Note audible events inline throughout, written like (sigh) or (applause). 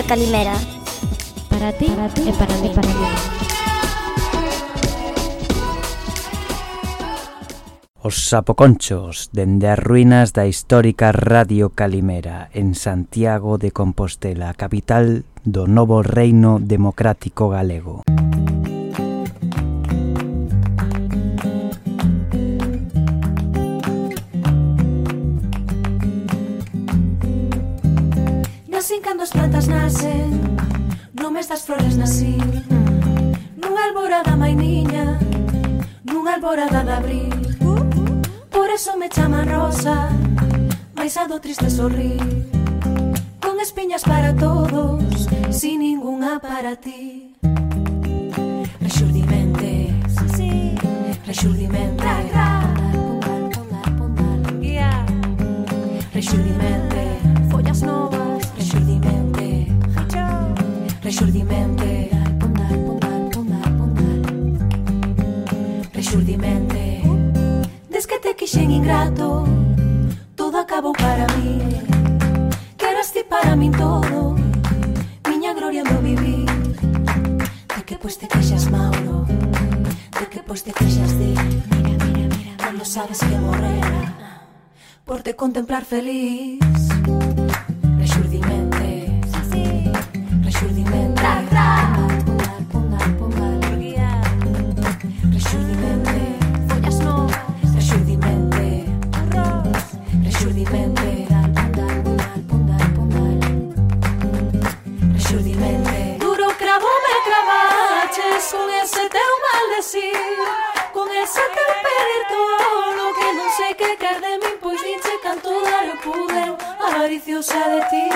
Radio Calimera. Para ti, para ti e para mí. E para mí. Os sapoconchos dende as ruínas da histórica Radio Calimera en Santiago de Compostela, capital do novo reino democrático galego. Así cando as plantas nacen Numes das flores nasín Nunha alborada mai niña Nunha alborada de abril. Por eso me chaman rosa Mais a do triste sorrir. Con espiñas para todos Sin ninguna para ti. Rexurdimente Rexurdimente Rexurdimente Follas novas. Rexurdimente. Rexurdimente. Des que te quixen ingrato Todo acabou para mí. Queras ti para min todo Miña gloria no vivir. De que pois te queixas Mauro De que pois te queixas de Mira, mira, mira Cando sabes que morrera Por te contemplar feliz. Música decir Con ese pedir todo lo que non sei que quer de min Pois diche canto dar o pude Avariciosa de ti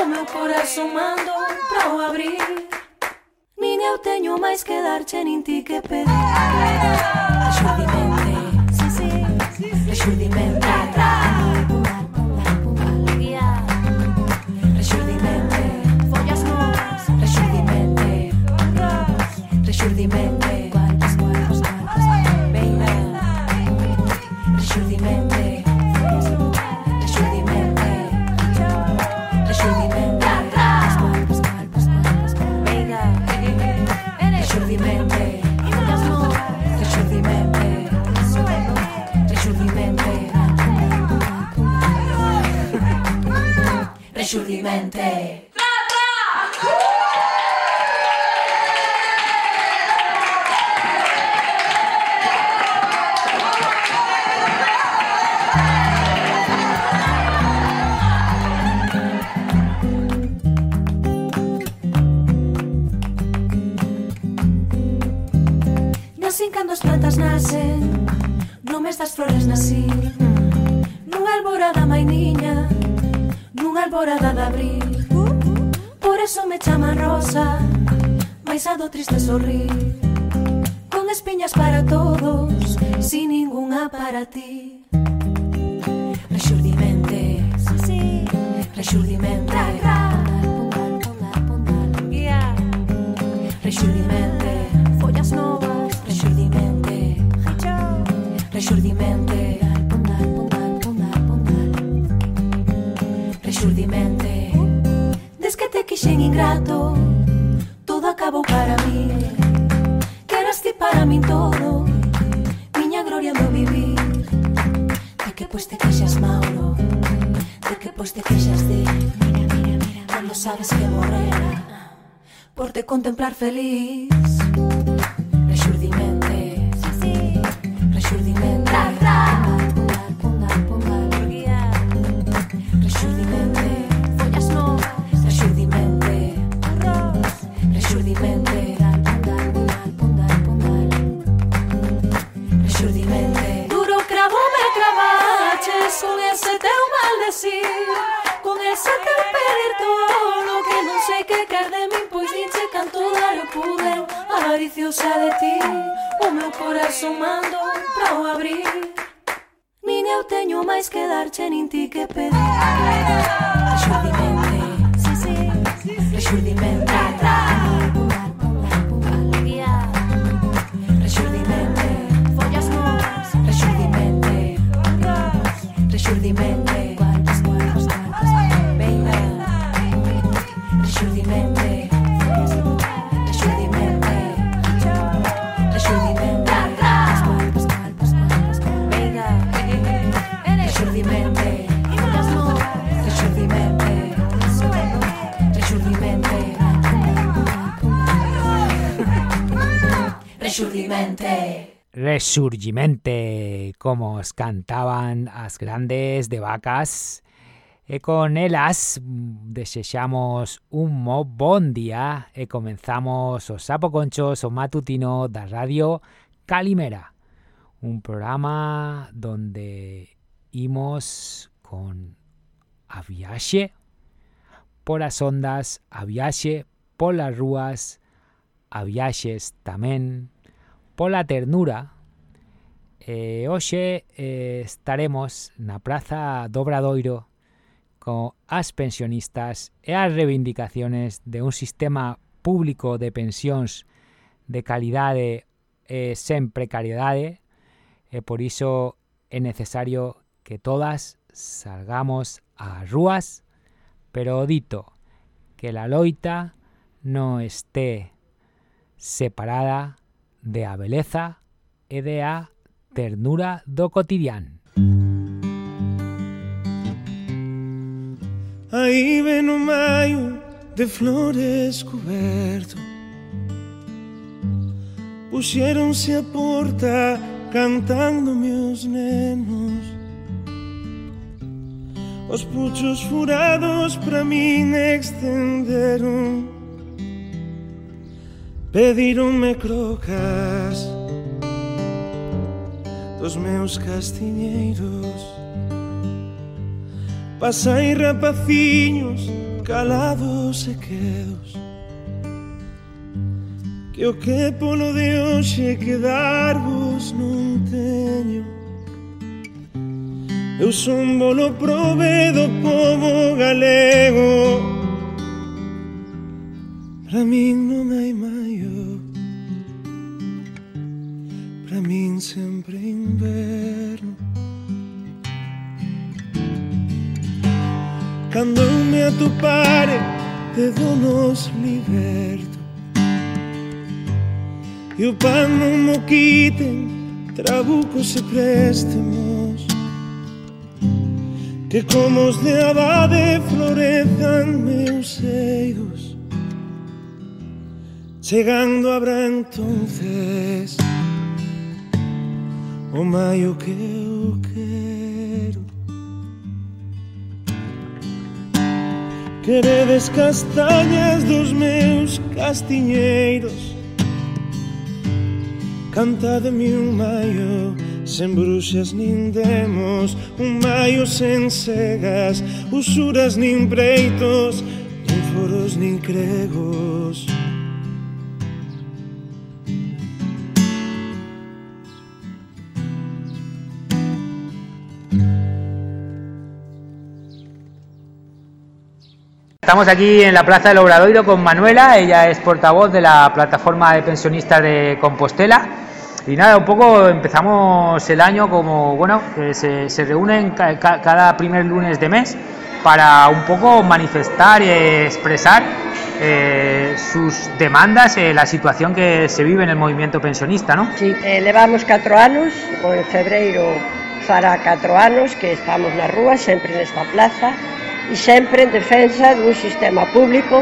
O meu corazón mando pra o abrir. Nin eu teño máis que darche nin ti que pedir. Axudimente Axudimente Axudimente Axudimente Sciulimente. Así cando as plantas nacen No mes das flores nací Nunha alborada mai niña unha alborada de abril. Por eso me chaman rosa Mais a do triste sorrir. Con espiñas para todos Sin ninguna para ti. Rexurdimente Rexurdimente. Rexurdimente. Follas novas. Rexurdimente. Rexurdimente. xurdimente Des que te quixen ingrato Todo acabou para mí. Queras ti para min todo Miña gloria do vivir. De que pois te queixas Mauro De que pois te queixas de Mira, mira, mira Cando sabes que morrera Por te contemplar feliz. orgulhosa de ti O meu corazón mando pra o abrir. Nin eu teño máis que darche nin ti que pedir. Resurgimente. Resurgimente, como cantaban as grandes de vacas. E con elas desexamos un mo bon día e comenzamos o Sapo Conchos, o matutino da Radio Calimera. Un programa donde imos con a viaxe polas ondas, a viaxe polas rúas, a viaxes tamén pola ternura. E hoxe eh, estaremos na Praza do Obradoiro con as pensionistas e as reivindicaciones de un sistema público de pensións de calidade e sen precariedade e por iso é necesario que todas salgamos ás rúas pero dito que la loita non esté separada de a beleza e de a ternura do cotidián. Aí ven o maio de flores coberto Puxeronse a porta cantando meus nenos. Os puchos furados para min extenderon Pedironme crocas dos meus castiñeiros. Pasai rapaciños calados e quedos Que o que polo de hoxe Quedarvos non teño. Eu son bolo prove do povo galego Para min non hai maior. Para min sempre inverno. Cando me atopare de donos liberto. E o pan non mo quiten Trabucos e préstemos Que como os de abade florezan meus seios Chegando habrá entonces o maio que eu quero Queredes castañas dos meus castiñeiros. Cantademe un maio sen bruxas nin demos Un maio sen cegas, usuras nin preitos Nin foros nin cregos. Estamos aquí en la Plaza del Obradoiro con Manuela, ella es portavoz de la plataforma de pensionistas de Compostela. Y nada, un poco empezamos el año como, bueno, se, se, reúnen ca, ca, cada primer lunes de mes para un poco manifestar y expresar eh, sus demandas, eh, la situación que se vive en el movimiento pensionista, ¿no? Sí, eh, levamos 4 anos, o en febreiro fará 4 anos que estamos na rúa, sempre nesta plaza, e sempre en defensa dun sistema público,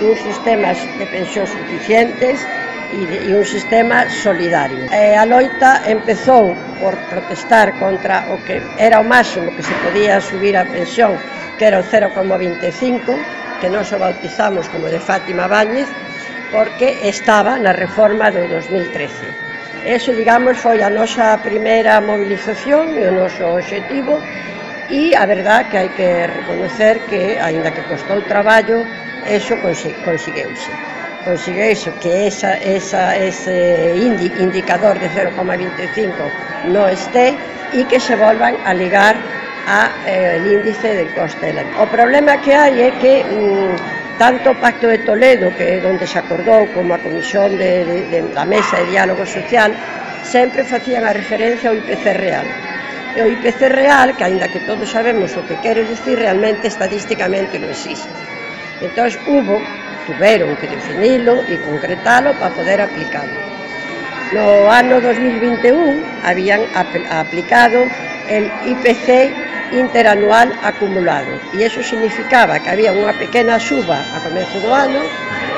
dun sistemas de pensións suficientes e, de, e un sistema solidario. E a loita empezou por protestar contra o que era o máximo que se podía subir a pensión, que era o 0,25, que nos o bautizamos como de Fátima Báñez, porque estaba na reforma do 2013. Eso, digamos, foi a nosa primeira movilización e o noso objetivo E a verdad que hai que reconocer que, aínda que costou traballo, eso consi consigueuse. Consigueuse que esa, esa, ese indi indicador de 0,25 non este e que se volvan a ligar a eh, el índice del coste de la vida. O problema que hai é que mm, tanto o Pacto de Toledo, que é onde se acordou, como a Comisión de, de, de, da Mesa de Diálogo Social, sempre facían a referencia ao IPC real. E o IPC real, que aínda que todos sabemos o que quere dicir, realmente estadísticamente non existe. Entón, hubo, tuveron que definilo e concretalo para poder aplicalo. No ano 2021 habían apl aplicado el IPC interanual acumulado e eso significaba que había unha pequena suba a comezo do ano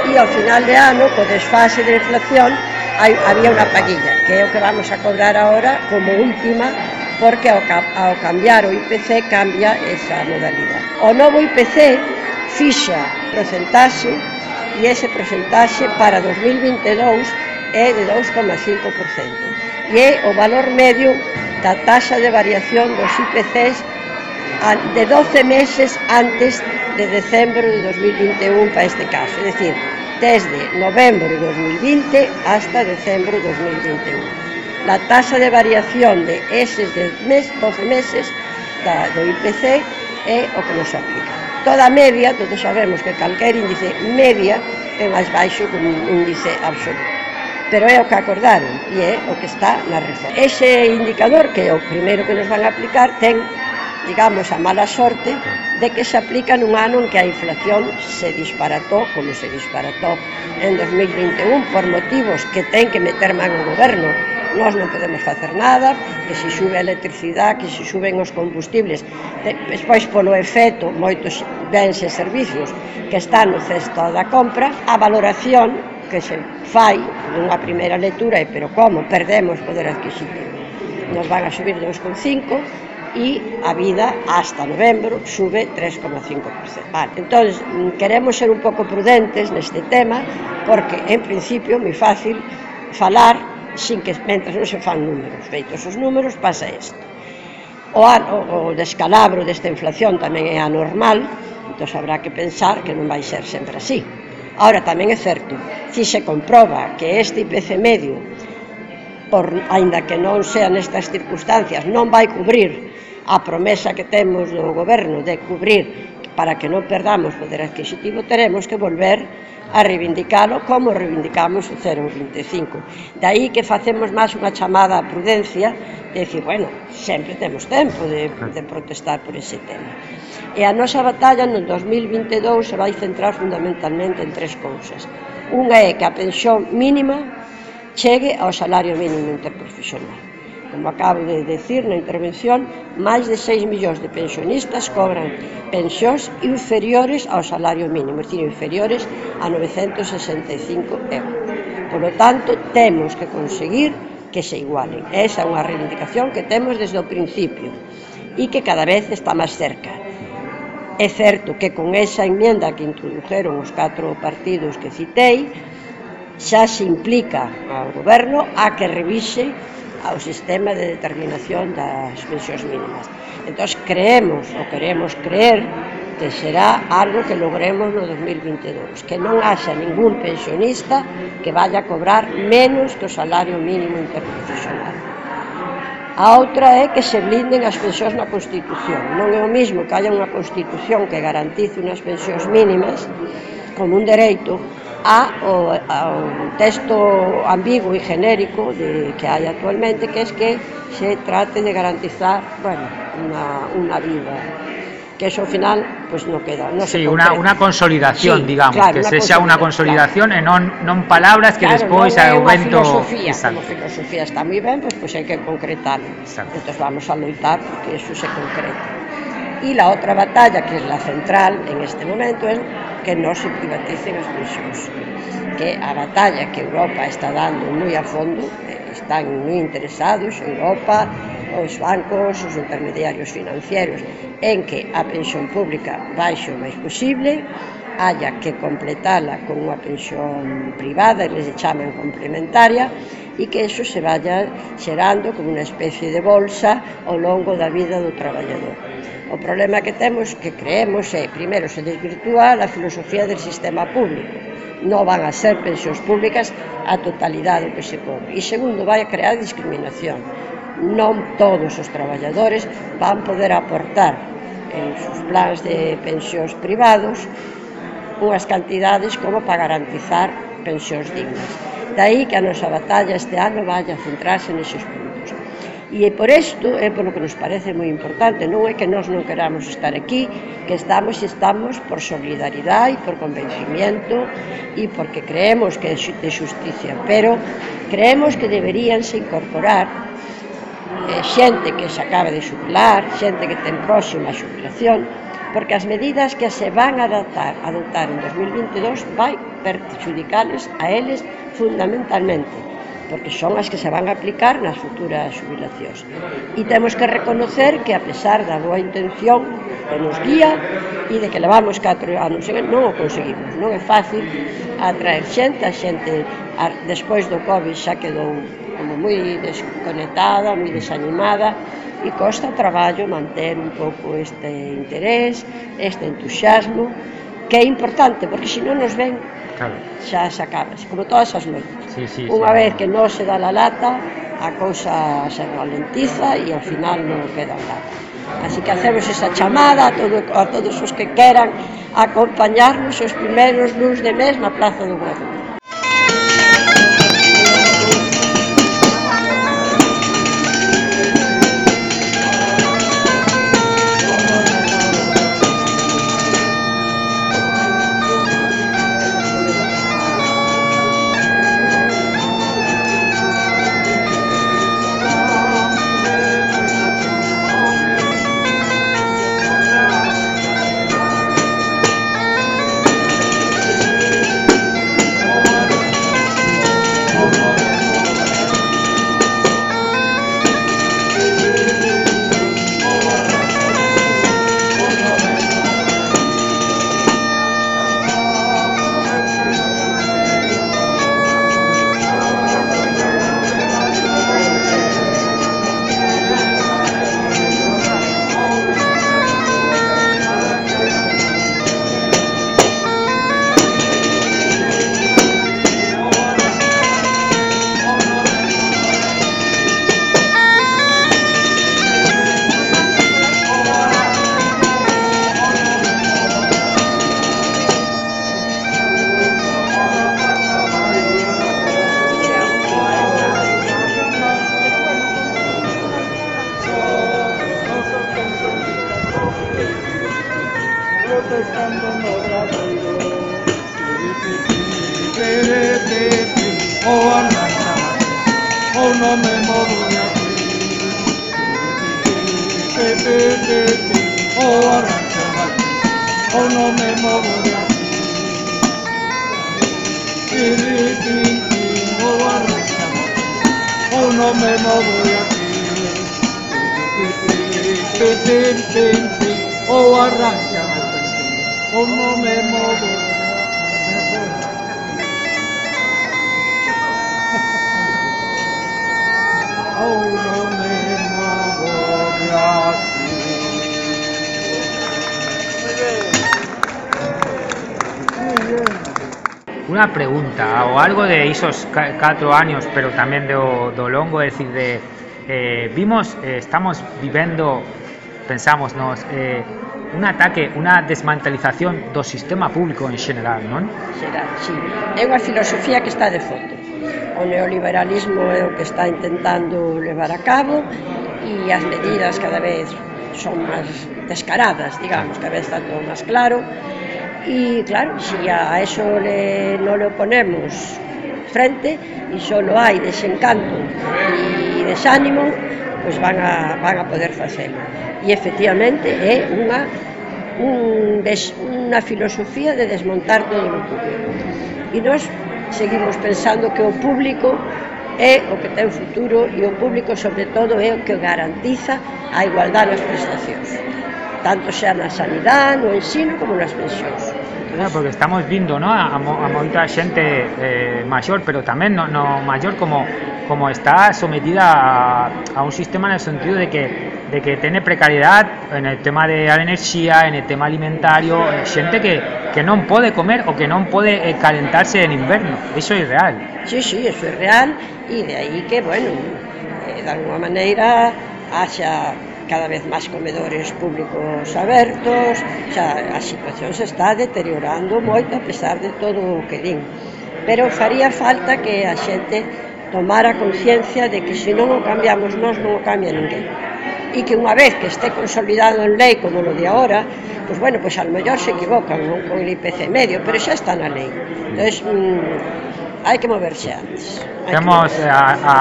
e ao final de ano, co desfase de inflación, hai, había unha paguilla, que é o que vamos a cobrar ahora como última porque ao, ao cambiar o IPC cambia esa modalidade. O novo IPC fixa porcentaxe e ese porcentaxe para 2022 é de 2,5%. E é o valor medio da taxa de variación dos IPCs de 12 meses antes de decembro de 2021 para este caso, é dicir, desde novembro de 2020 hasta decembro de 2021 la taxa de variación de eses de mes, 12 meses da, do IPC é o que nos aplica. Toda media, todos sabemos que calquer índice media é máis baixo que un índice absoluto pero é o que acordaron e é o que está na reforma. Ese indicador, que é o primeiro que nos van a aplicar, ten, digamos, a mala sorte de que se aplica nun ano en que a inflación se disparatou, como se disparatou en 2021, por motivos que ten que meter man o goberno nós non podemos facer nada, que se sube a electricidade, que se suben os combustibles. Despois, polo efecto, moitos bens e servicios que están no cesto da compra, a valoración que se fai nunha primeira lectura, e pero como perdemos poder adquisitivo. Nos van a subir 2,5, e a vida hasta novembro sube 3,5%. Vale, entón, queremos ser un pouco prudentes neste tema porque, en principio, moi fácil falar sin que mentras non se fan números. Feitos os números pasa isto. O, ano, o descalabro desta inflación tamén é anormal, entón habrá que pensar que non vai ser sempre así. Ahora, tamén é certo, si se comproba que este IPC medio, por, aínda que non sean nestas circunstancias, non vai cubrir a promesa que temos do goberno de cubrir para que non perdamos poder adquisitivo, teremos que volver a reivindicalo como reivindicamos o 0,25. Daí que facemos máis unha chamada a prudencia de decir, bueno, sempre temos tempo de, de protestar por ese tema. E a nosa batalla no 2022 se vai centrar fundamentalmente en tres cousas. Unha é que a pensión mínima chegue ao salario mínimo interprofesional como acabo de decir na intervención, máis de 6 millóns de pensionistas cobran pensións inferiores ao salario mínimo, é dicir, inferiores a 965 euros. Por lo tanto, temos que conseguir que se igualen. Esa é unha reivindicación que temos desde o principio e que cada vez está máis cerca. É certo que con esa enmienda que introdujeron os catro partidos que citei, xa se implica ao goberno a que revise ao sistema de determinación das pensións mínimas. Entón, creemos, ou queremos creer, que será algo que logremos no 2022, que non haxa ningún pensionista que vaya a cobrar menos que o salario mínimo interprofesional. A outra é que se blinden as pensións na Constitución. Non é o mismo que haya unha Constitución que garantice unhas pensións mínimas como un dereito a, o, ao texto ambiguo e genérico de, que hai actualmente, que é que se trate de garantizar bueno, una, una vida que eso ao final pues no queda no sí, una, una consolidación sí, digamos claro, que se xa unha consolidación claro. e non, non palabras que claro, despois non é vento filosofía, como filosofía está moi ben pues, pues hai que concretar entón vamos a loitar porque eso se concreta. E la outra batalla que é la central en este momento é que non se privaticen as pensións que a batalla que Europa está dando moi a fondo eh, están moi interesados Europa, os bancos, os intermediarios financieros en que a pensión pública baixe o máis posible haya que completala con unha pensión privada, eles chaman complementaria, e que eso se vaya xerando como unha especie de bolsa ao longo da vida do traballador. O problema que temos, que creemos, é, primeiro, se desvirtúa a filosofía del sistema público. Non van a ser pensións públicas a totalidade que se cobre. E segundo, vai a crear discriminación. Non todos os traballadores van poder aportar en sus plans de pensións privados unhas cantidades como para garantizar pensións dignas. Daí que a nosa batalla este ano vai a centrarse neses puntos. E por isto é polo que nos parece moi importante, non é que nós non queramos estar aquí, que estamos e estamos por solidaridade e por convencimiento e porque creemos que é de justicia, pero creemos que deberíanse incorporar eh, xente que se acaba de xubilar, xente que ten próxima a xubilación, porque as medidas que se van a adaptar, adoptar en 2022 vai perjudicales a eles fundamentalmente, porque son as que se van a aplicar nas futuras jubilacións. E temos que reconocer que a pesar da boa intención que nos guía e de que levamos 4 anos non o conseguimos. Non é fácil atraer xente, a xente despois do Covid xa quedou como moi desconectada, moi desanimada e costa traballo manter un pouco este interés, este entusiasmo, que é importante, porque se non nos ven, claro. xa se acaba, como todas as noites. Sí, sí, Unha sí. vez que non se dá la lata, a cousa se ralentiza e ao final non queda nada. Así que hacemos esa chamada a, todo, a todos os que queran acompañarnos os primeiros luns de mes na Plaza do Guadalupe. ao largo de isos 4 años, pero tamén do, do longo, é dicir, de, eh, vimos, eh, estamos vivendo, pensamos nos, eh, un ataque, unha desmantelización do sistema público en xeral, non? Xeral, sí. É unha filosofía que está de fondo. O neoliberalismo é o que está intentando levar a cabo e as medidas cada vez son máis descaradas, digamos, cada vez está todo máis claro E claro, se a eso le, no le oponemos frente e só hai desencanto e desánimo, pois van a, van a poder facelo. E efectivamente é unha un des, unha filosofía de desmontar todo o público. E nós seguimos pensando que o público é o que ten futuro e o público, sobre todo, é o que garantiza a igualdade nas prestacións. Tanto xa na sanidade, no ensino como nas pensións Claro, porque estamos viendo ¿no? a, a moita xente eh, maior, pero tamén no, no maior como como está sometida a, a un sistema en el sentido de que de que tiene precariedad en el tema de la enerxía, en el tema alimentario, eh, xente que, que non pode comer o que non pode eh, calentarse en inverno. Eso é real. Sí, sí, eso é real e de aí que, bueno, eh, de alguma maneira haxa cada vez máis comedores públicos abertos, xa a situación se está deteriorando moito a pesar de todo o que din. Pero faría falta que a xente tomara conciencia de que se non o cambiamos nós non o cambia ninguén e que unha vez que este consolidado en lei como lo de ahora, pois pues bueno, pois pues a lo mellor se equivocan non? con el IPC medio, pero xa está na lei. Entonces, mmm, hai que moverse antes. Temos que a, a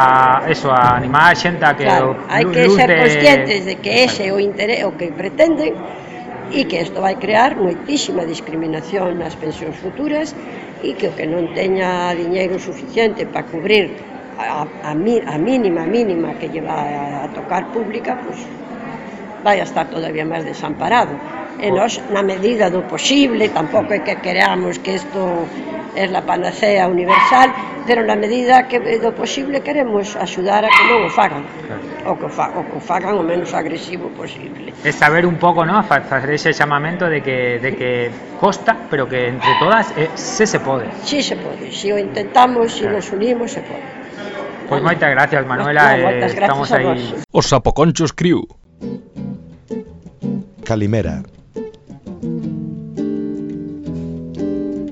eso a animar a xente a que claro, o, hai que ser de... conscientes de que ese é o interés o que pretenden e que isto vai crear moitísima discriminación nas pensións futuras e que o que non teña diñeiro suficiente para cubrir a, a, a mínima mínima que lleva a, a tocar pública, pois pues, vai a estar todavía máis desamparado. E nos, na medida do posible, tampouco é que queramos que isto é la panacea universal, pero na medida que do posible queremos axudar a que non o fagan. O que o, fa, o que o fagan o menos agresivo posible. É saber un pouco, ¿no? facer ese chamamento de que de que costa, pero que entre todas eh, se se pode. Si sí, se pode, si o intentamos, si claro. nos unimos, se pode. Pois moitas gracias, Manuela, no, eh, moitas gracias estamos aí. Os sapoconchos Crew. Calimera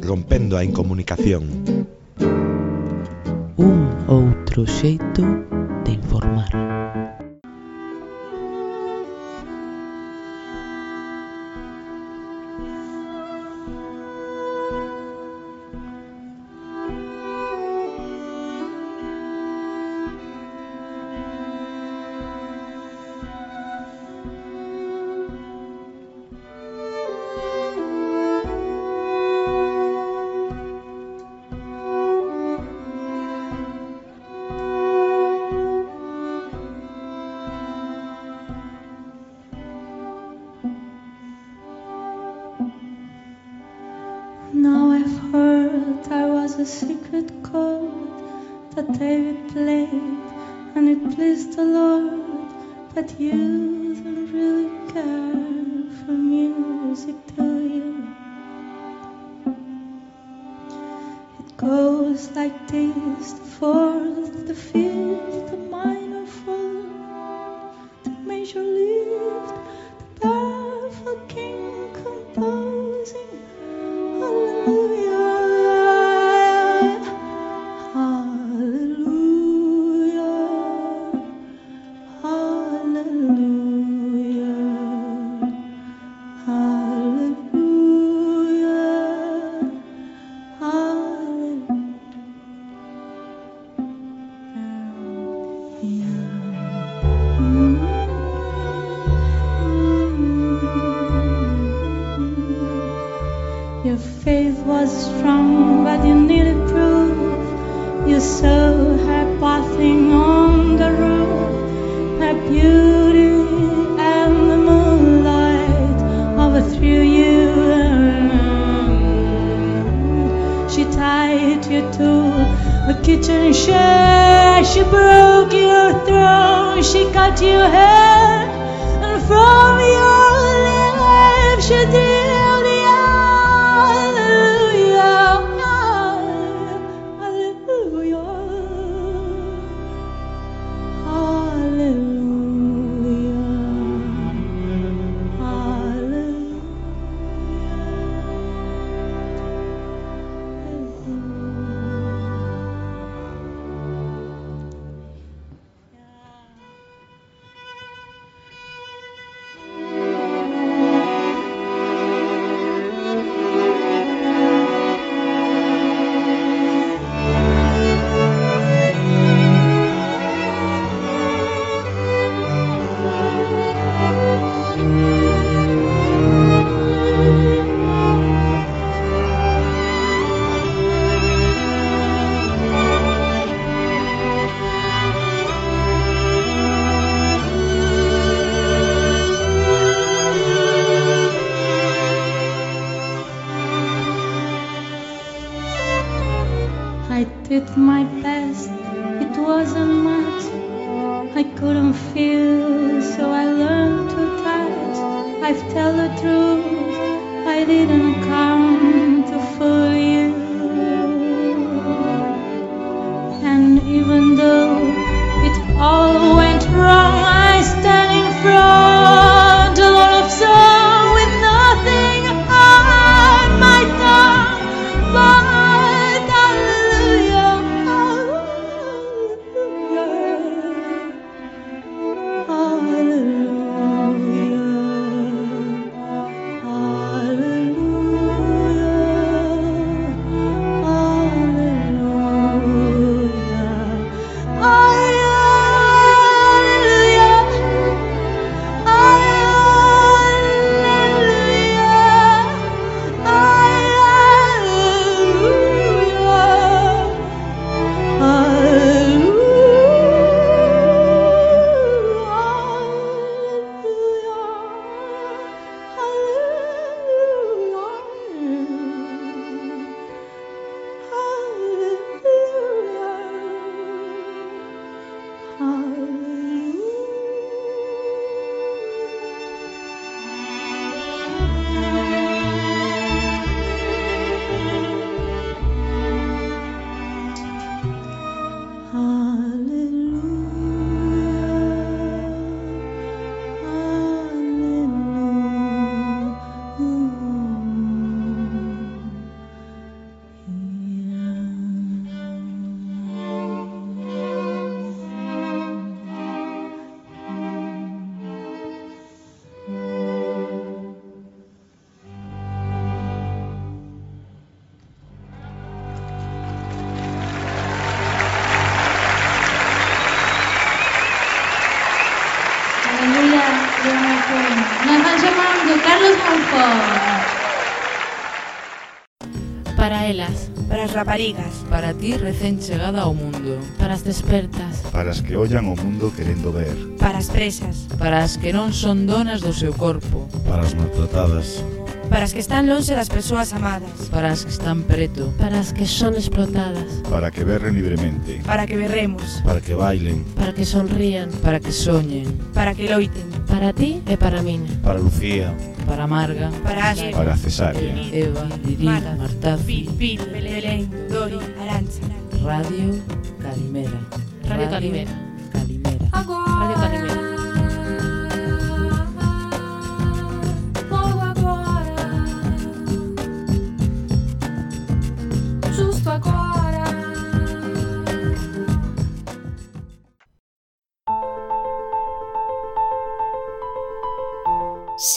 Rompendo a incomunicación. Un outro xeito de informar. That David played, and it pleased the Lord. But you don't really care for music, do you? It goes like this: the fourth, the fifth, the minor fall, the major lift, the barefoot king composing. Hallelujah. Was strong, but you needed proof. You saw her bathing on the roof, her beauty and the moonlight overthrew you. She tied you to a kitchen chair. She broke your throne. She cut your hair, and from your lips she did Unha canción de Carlos Monfort. Para elas, para as raparigas, para ti recén chegada ao mundo, para as despertas, para as que ollan o mundo querendo ver, para as presas, para as que non son donas do seu corpo, para as maltratadas, para as que están longe das persoas amadas, para as que están preto, para as que son explotadas, para que berren libremente, para que berremos, para que bailen, para que sonrían, para que soñen, para que loiten, para ti e para min, para Lucía, para Marga, para Asma, para Cesárea, Eva, Lili, Martafi, Pil, Belén, Dori, Arancha, Radio Calimera. Radio Calimera. Calimera. Radio Calimera. Logo agora, justo agora.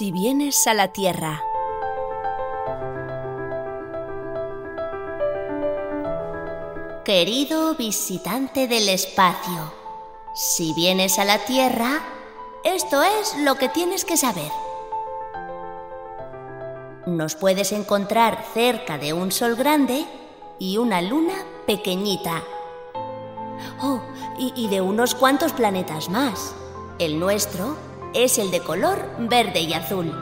Si vienes a la Tierra. Querido visitante del espacio, si vienes a la Tierra, esto es lo que tienes que saber. Nos puedes encontrar cerca de un sol grande y una luna pequeñita. Oh, y, y de unos cuantos planetas más. El nuestro es el de color verde y azul.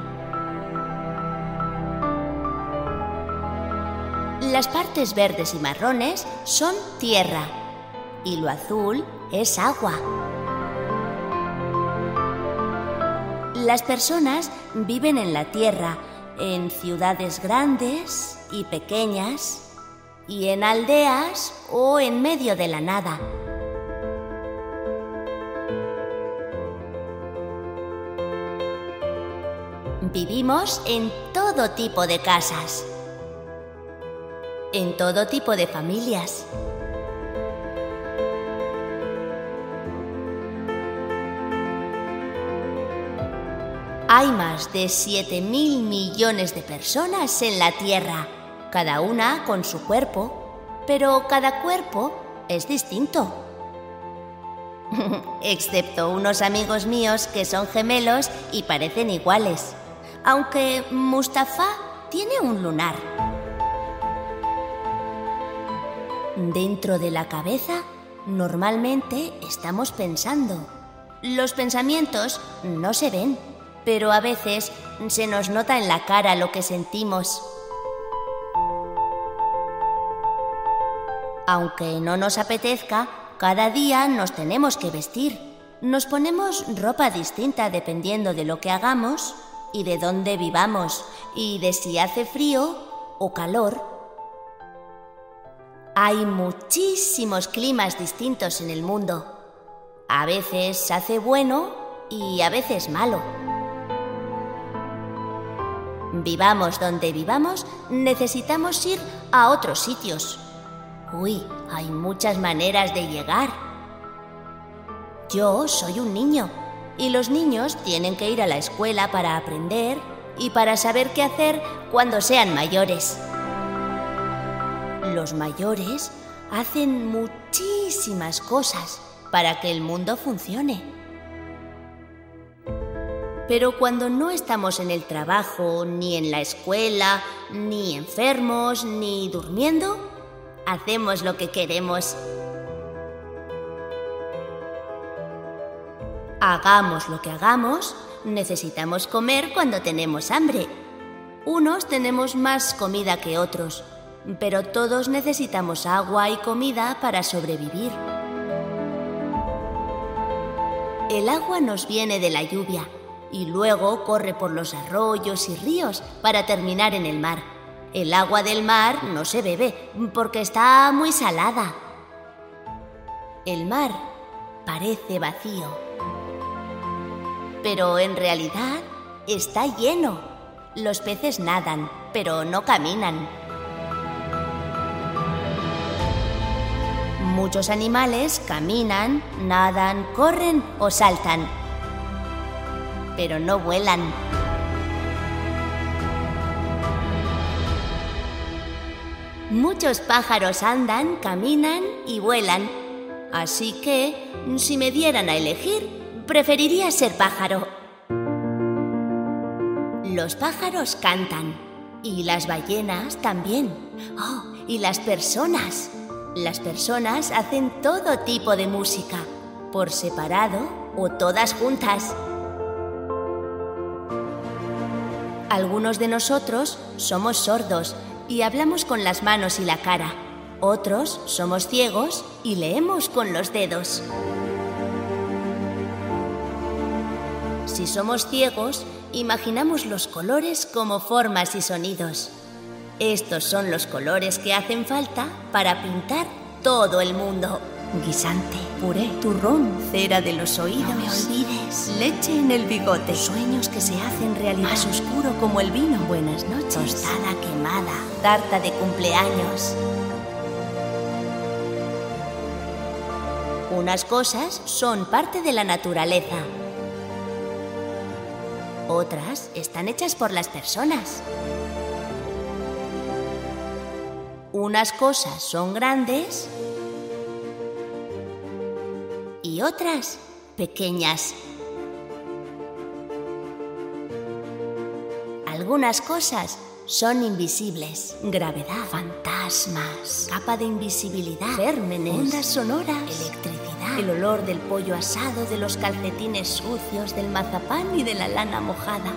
Las partes verdes y marrones son tierra y lo azul es agua. Las personas viven en la tierra, en ciudades grandes y pequeñas, y en aldeas o en medio de la nada. Vivimos en todo tipo de casas, en todo tipo de familias. Hay más de 7 mil millones de personas en la Tierra, cada una con su cuerpo, pero cada cuerpo es distinto. (laughs) Excepto unos amigos míos que son gemelos y parecen iguales, aunque Mustafa tiene un lunar. Dentro de la cabeza normalmente estamos pensando. Los pensamientos no se ven, pero a veces se nos nota en la cara lo que sentimos. Aunque no nos apetezca, cada día nos tenemos que vestir. Nos ponemos ropa distinta dependiendo de lo que hagamos y de dónde vivamos y de si hace frío o calor. Hay muchísimos climas distintos en el mundo. A veces hace bueno y a veces malo. Vivamos donde vivamos, necesitamos ir a otros sitios. Uy, hay muchas maneras de llegar. Yo soy un niño y los niños tienen que ir a la escuela para aprender y para saber qué hacer cuando sean mayores. Los mayores hacen muchísimas cosas para que el mundo funcione. Pero cuando no estamos en el trabajo, ni en la escuela, ni enfermos, ni durmiendo, hacemos lo que queremos. Hagamos lo que hagamos, necesitamos comer cuando tenemos hambre. Unos tenemos más comida que otros, pero todos necesitamos agua y comida para sobrevivir. El agua nos viene de la lluvia y luego corre por los arroyos y ríos para terminar en el mar. El agua del mar no se bebe porque está muy salada. El mar parece vacío. Pero en realidad está lleno. Los peces nadan, pero no caminan. Muchos animales caminan, nadan, corren o saltan, pero no vuelan. Muchos pájaros andan, caminan y vuelan. Así que, si me dieran a elegir, preferiría ser pájaro. Los pájaros cantan, Y las ballenas también. Oh, y las personas. Las personas hacen todo tipo de música, por separado o todas juntas. Algunos de nosotros somos sordos y hablamos con las manos y la cara. Otros somos ciegos y leemos con los dedos. Si somos ciegos, imaginamos los colores como formas y sonidos. Estos son los colores que hacen falta para pintar todo el mundo. Guisante, puré, turrón, cera de los oídos. No me olvides. Leche en el bigote. Sueños que se hacen realidad. Más oscuro como el vino. Buenas noches. Tostada quemada. Tarta de cumpleaños. Unas cosas son parte de la naturaleza. Otras están hechas por las personas. Unas cosas son grandes y otras pequeñas. Algunas cosas son invisibles. Gravedad, fantasmas, capa de invisibilidad, gérmenes, ondas sonoras, electricidad, el olor del pollo asado, de los calcetines sucios, del mazapán y de la lana mojada.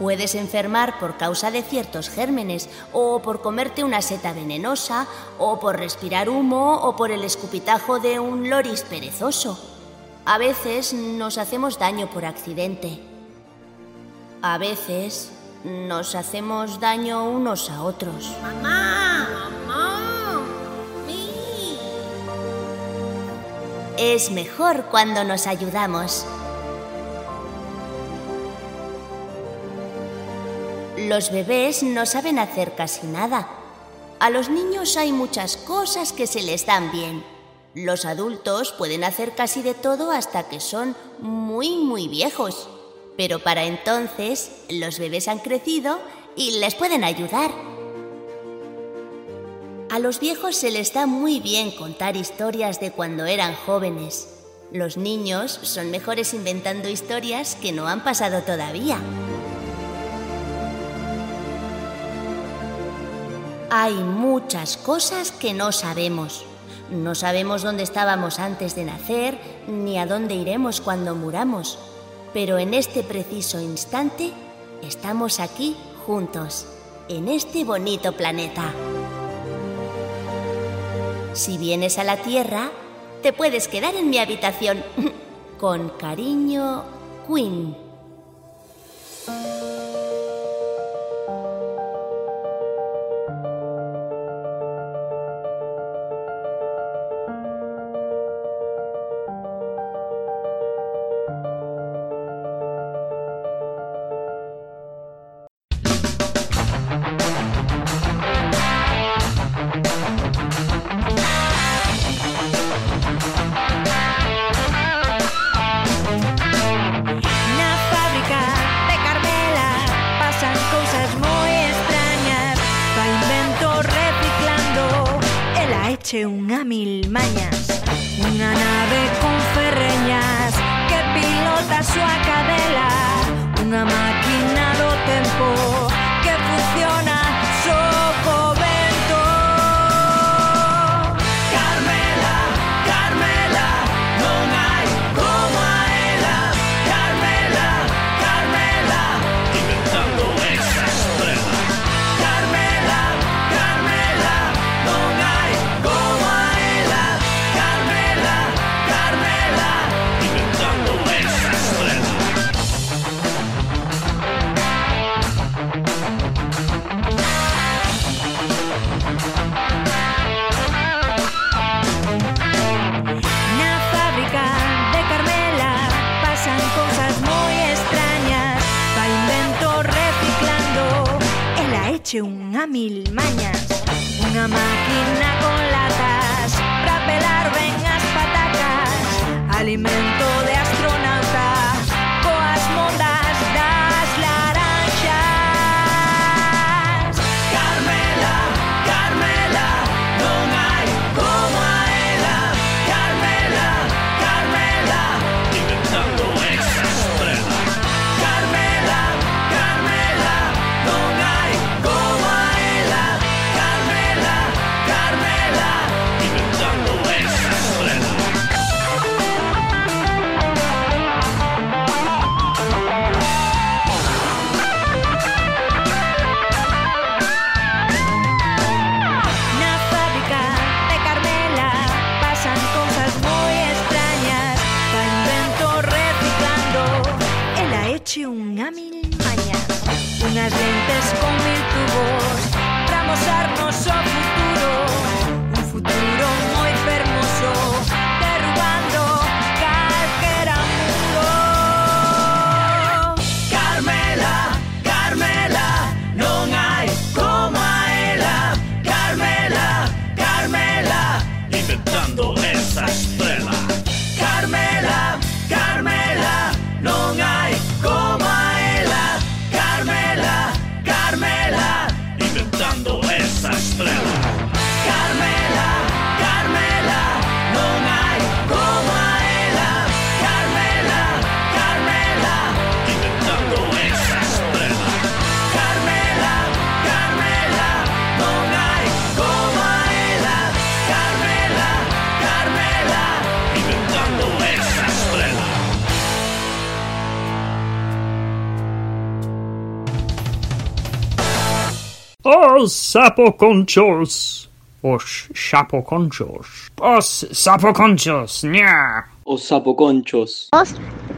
Puedes enfermar por causa de ciertos gérmenes, o por comerte una seta venenosa, o por respirar humo, o por el escupitajo de un loris perezoso. A veces nos hacemos daño por accidente. A veces nos hacemos daño unos a otros. ¡Mamá! ¡Mamá! ¡Mi! Es mejor cuando nos ayudamos. Los bebés no saben hacer casi nada. A los niños hay muchas cosas que se les dan bien. Los adultos pueden hacer casi de todo hasta que son muy, muy viejos. Pero para entonces los bebés han crecido y les pueden ayudar. A los viejos se les da muy bien contar historias de cuando eran jóvenes. Los niños son mejores inventando historias que no han pasado todavía. Hay muchas cosas que no sabemos. No sabemos dónde estábamos antes de nacer, ni a dónde iremos cuando muramos. Pero en este preciso instante estamos aquí juntos, en este bonito planeta. Si vienes a la Tierra, te puedes quedar en mi habitación. (laughs) Con cariño, Queen. Sapoconchos. Os sapoconchos. Os sapoconchos. Ña. Os sapoconchos. Os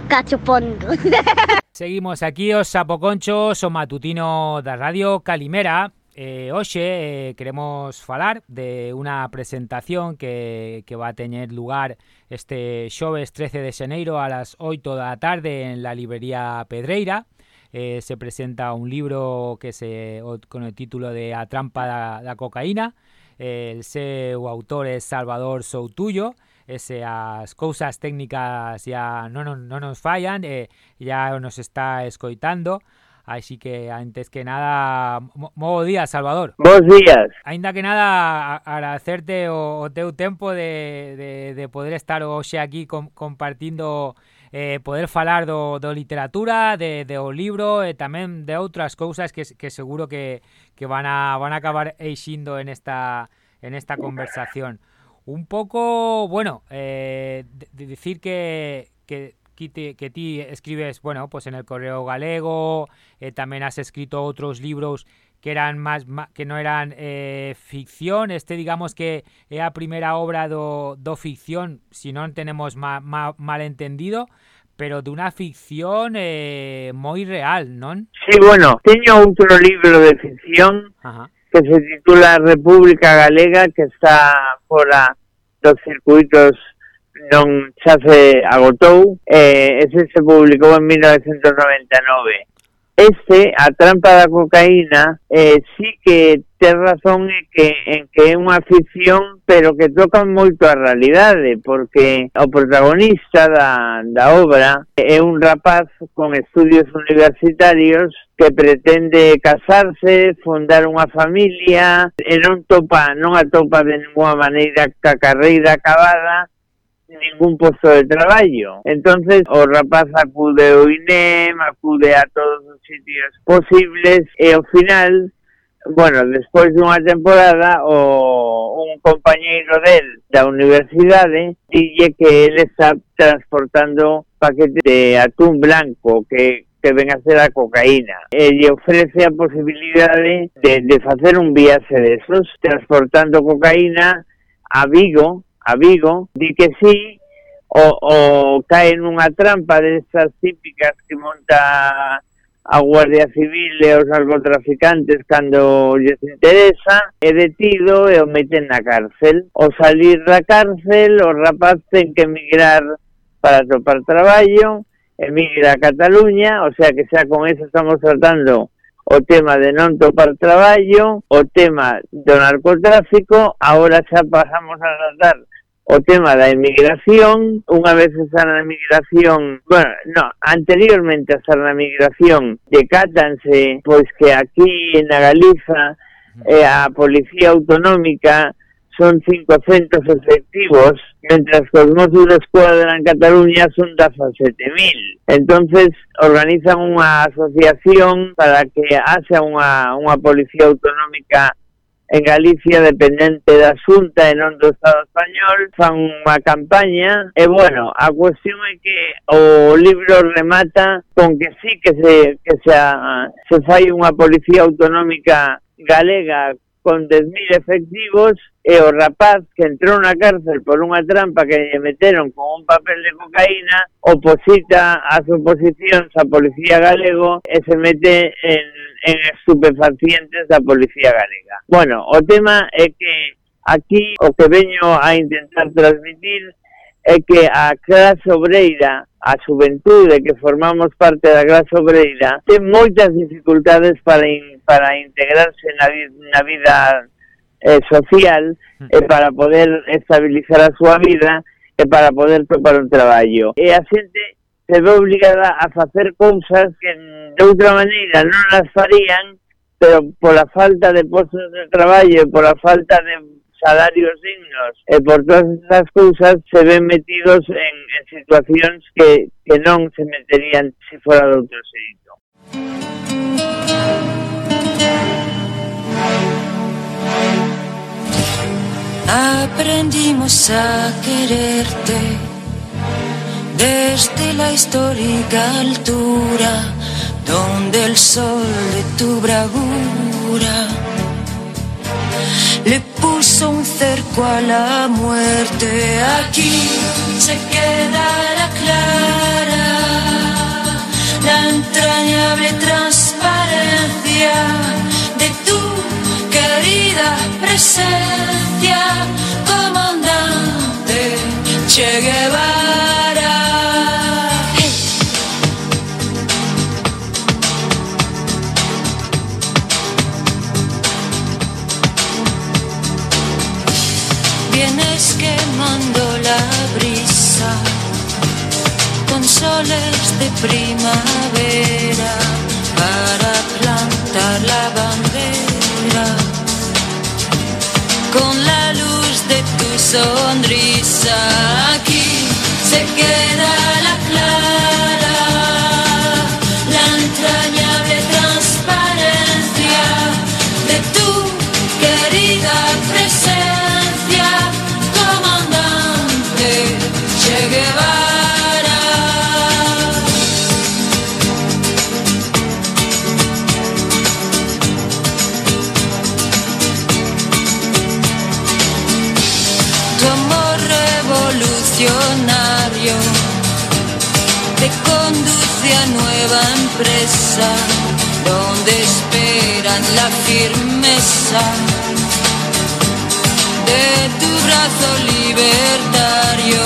cachopondos. (laughs) Seguimos aquí os sapoconchos o matutino da Radio Calimera eh, Hoxe eh, queremos falar de unha presentación que, que va a teñer lugar este xoves 13 de xeneiro a las 8 da tarde en la librería Pedreira eh, se presenta un libro que se con el título de A trampa da, da cocaína eh, el seu autor é Salvador Soutullo ese as cousas técnicas ya non, non, non nos fallan eh, ya nos está escoitando Así que antes que nada, mo, mo día, Salvador. Bos días. Ainda que nada, agradecerte o, o teu tempo de, de, de poder estar hoxe aquí com, compartindo eh, poder falar do, do literatura, de, de o libro e tamén de outras cousas que, que seguro que, que van a van a acabar eixindo en esta en esta conversación. Un pouco, bueno, eh, de, de decir que, que que que ti escribes, bueno, pues en el Correo Galego, eh, tamén has escrito outros libros que eran más, más que no eran eh, ficción, este digamos que é a primeira obra do, do ficción, si non tenemos ma, ma, malentendido, pero dunha ficción eh, moi real, non? Sí, bueno, teño outro libro de ficción Ajá. que se titula República Galega, que está fora dos circuitos non xa se agotou, eh, ese se publicou en 1999. Este, a trampa da cocaína eh, sí que ten razón en que, en que é unha ficción pero que toca moito a realidade porque o protagonista da, da obra é un rapaz con estudios universitarios que pretende casarse, fundar unha familia e non topa, non atopa de ninguna maneira a carreira acabada ningún posto de traballo. Entonces o rapaz acude ao INEM, acude a todos os sitios posibles e ao final bueno, despois dunha temporada o un compañeiro del da universidade eh, dille que ele está transportando paquete de atún blanco que que ven a ser a cocaína. E lle ofrece a posibilidade de, de facer un viaxe esos, transportando cocaína a Vigo a Vigo, di que sí, o, o cae nunha trampa desas típicas que monta a Guardia Civil e os narcotraficantes cando lles interesa, é detido e o meten na cárcel. O salir da cárcel, o rapaz ten que emigrar para topar traballo, emigra a Cataluña, o sea que xa con eso estamos tratando o tema de non topar traballo, o tema do narcotráfico, agora xa pasamos a tratar o tema da emigración, unha vez xa na emigración, bueno, no, anteriormente a na emigración, decátanse, pois que aquí na Galiza eh, a Policía Autonómica son cinco centros efectivos, mientras que os Mossos de escuadra en Cataluña son 17.000. 7.000. Entonces, organizan unha asociación para que haxa unha, unha policía autonómica en Galicia dependente da Xunta e non do Estado Español fan unha campaña e bueno, a cuestión é que o libro remata con que sí que se, que se, se fai unha policía autonómica galega con 10.000 efectivos e o rapaz que entrou na cárcel por unha trampa que lle meteron con un papel de cocaína oposita as oposicións a Policía Galego e se mete en, en estupefacientes da Policía Galega. Bueno, o tema é que aquí o que veño a intentar transmitir é que a clase obreira a xuventude que formamos parte da clase obreira ten moitas dificultades para in, para integrarse na, na vida eh, social e mm. para poder estabilizar a súa vida e para poder topar un traballo. E a xente se ve obligada a facer cousas que de outra maneira non as farían, pero pola falta de postos de traballo e pola falta de salarios dignos e por todas esas cousas se ven metidos en, en situacións que, que non se meterían se fora de outro xeito. aprendimos a quererte desde la histórica altura donde el sol de tu bravura le puso un cerco a la muerte. Aquí se queda la clara, la entrañable transparencia de tu querida presencia, comandante Che Guevara. Quemando la brisa con soles de primavera para plantar la bandera con la luz de tu sonrisa. Aquí se queda la empresa donde esperan la firmeza de tu brazo libertario.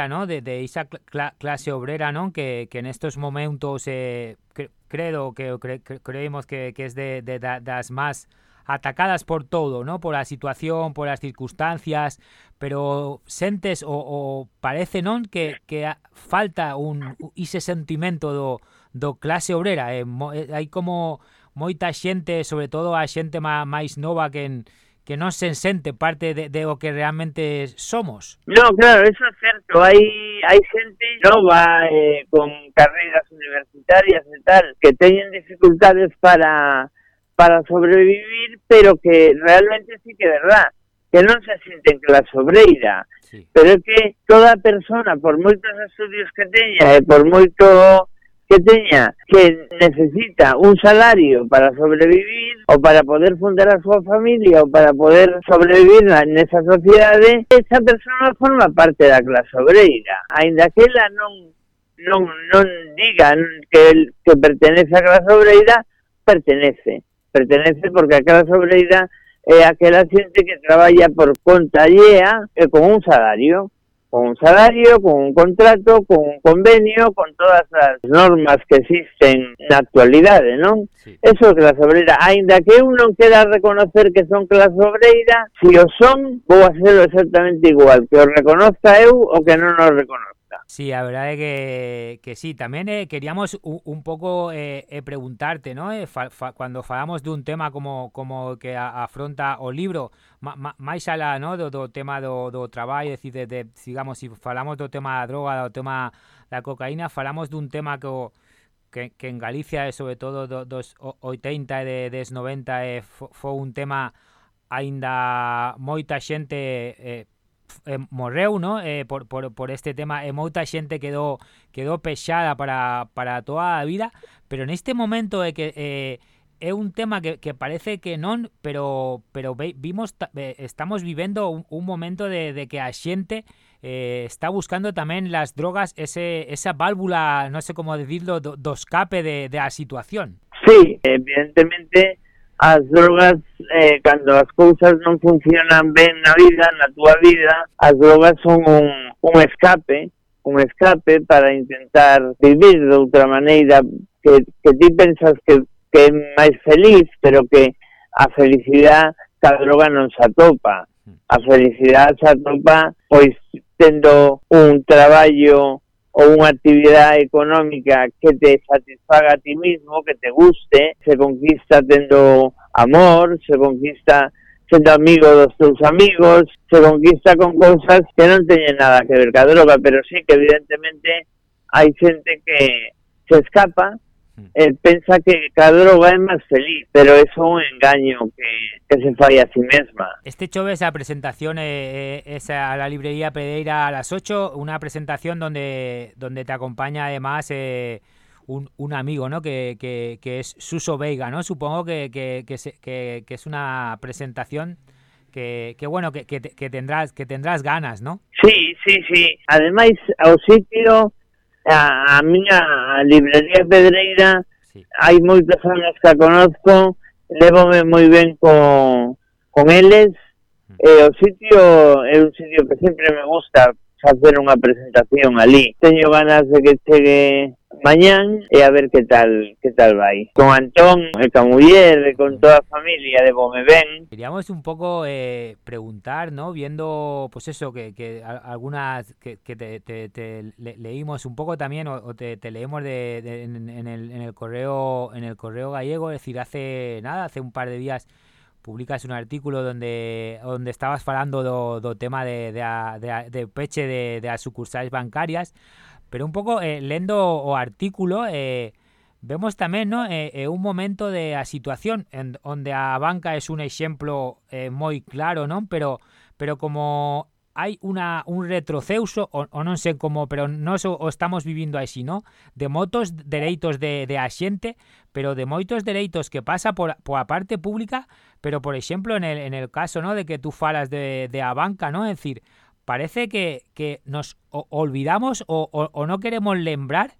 defensa ¿no? de, de esa cl clase obrera ¿no? que, que en estos momentos eh, cre creo que cre creemos que, que, es de, de, de das más atacadas por todo, ¿no? Por la situación, por las circunstancias, pero sentes o, o parece non que, que falta un ese sentimento do, do clase obrera, eh? Mo, eh, hai como moita xente, sobre todo a xente máis nova que en que non se sente parte de, de o que realmente somos. No, claro, eso é certo. Hai hai xente nova eh, con carreiras universitarias e tal que teñen dificultades para para sobrevivir, pero que realmente sí que é verdad, que non se sinten clase obreira, sí. pero é que toda persona, por moitos estudios que teña e por moito que teña que necesita un salario para sobrevivir ou para poder fundar a súa familia ou para poder sobrevivir nesa sociedade, esa persona forma parte da clase obreira. Ainda que ela non non, non digan que, que pertenece á clase obreira, pertenece pertenece porque a clase obreira é aquela xente que traballa por conta allea e con un salario con un salario, con un contrato, con un convenio, con todas as normas que existen na actualidade, non? Sí. Eso é clase obreira, aínda que eu non queda reconocer que son clase obreira, se si o son, vou a ser exactamente igual, que o reconozca eu ou que non o reconozca. Sí, a verdade que, que sí. Tamén eh, queríamos un, un pouco eh, eh, preguntarte, ¿no? Eh, fa, fa, cuando falamos dun tema como como que a, afronta o libro, ma, ma, máis alá, ¿no? Do, do tema do, do traballo, decir, de, de, digamos, se si falamos do tema da droga, do tema da cocaína, falamos dun tema que o, que, que en Galicia, e sobre todo do, dos 80 e de, des 90, eh, foi un tema aínda moita xente eh, eh, morreu, ¿no? Eh, por, por, por este tema e moita xente quedou quedou pexada para, para toda a vida, pero neste momento é que eh, é un tema que, que parece que non, pero pero vimos estamos vivendo un, un momento de, de que a xente eh, está buscando tamén las drogas ese esa válvula, non sei como decirlo, do, do escape de, de a situación. Sí, evidentemente as drogas eh, cando as cousas non funcionan ben na vida, na túa vida, as drogas son un, un escape, un escape para intentar vivir de outra maneira que, que ti pensas que, que é máis feliz, pero que a felicidade ca droga non se atopa. A felicidade se atopa pois tendo un traballo ou unha actividade económica que te satisfaga a ti mismo, que te guste, se conquista tendo amor, se conquista sendo amigo dos teus amigos, se conquista con cousas que non teñen nada que ver ca droga, pero sí que evidentemente hai xente que se escapa eh, pensa que cada droga é máis feliz, pero é un engaño que, que se fai a sí mesma. Este choves a presentación eh, es a la librería Pereira a las 8, una presentación donde, donde te acompaña además eh, un, un amigo, ¿no? Que, que, que es Suso Veiga, ¿no? Supongo que, que, es una presentación que, que bueno, que, tendrás que tendrás ganas, ¿no? Sí, sí, sí. Ademais, ao sitio a, a miña librería Pedreira sí. hai moitas zonas que a conozco, levome moi ben con, con eles, mm. e o sitio é un sitio que sempre me gusta facer unha presentación ali. Teño ganas de que chegue mañán e a ver que tal que tal vai. Con Antón e ca muller e con toda a familia de Bome Ben. Queríamos un pouco eh, preguntar, ¿no? Viendo, pues eso, que, que algunas que, que te, te, te le, leímos un poco también o, o te, te, leemos de, de en, en, el, en el correo en el correo gallego, es decir, hace nada, hace un par de días publicas un artículo donde donde estabas falando do, do tema de, de, de, de peche de, de as sucursais bancarias Pero un pouco eh, lendo o artículo eh, vemos tamén no, eh, eh, un momento de a situación en, onde a banca é un exemplo eh, moi claro, non? Pero pero como hai una, un retroceuso, o, o non sei como, pero nós o, estamos vivindo así, ¿no? De motos dereitos de, de pero de moitos dereitos que pasa por, por parte pública, pero por exemplo en el, en el caso, ¿no? De que tú falas de, de a banca, ¿no? É dicir, parece que, que nos olvidamos o, o, o, no queremos lembrar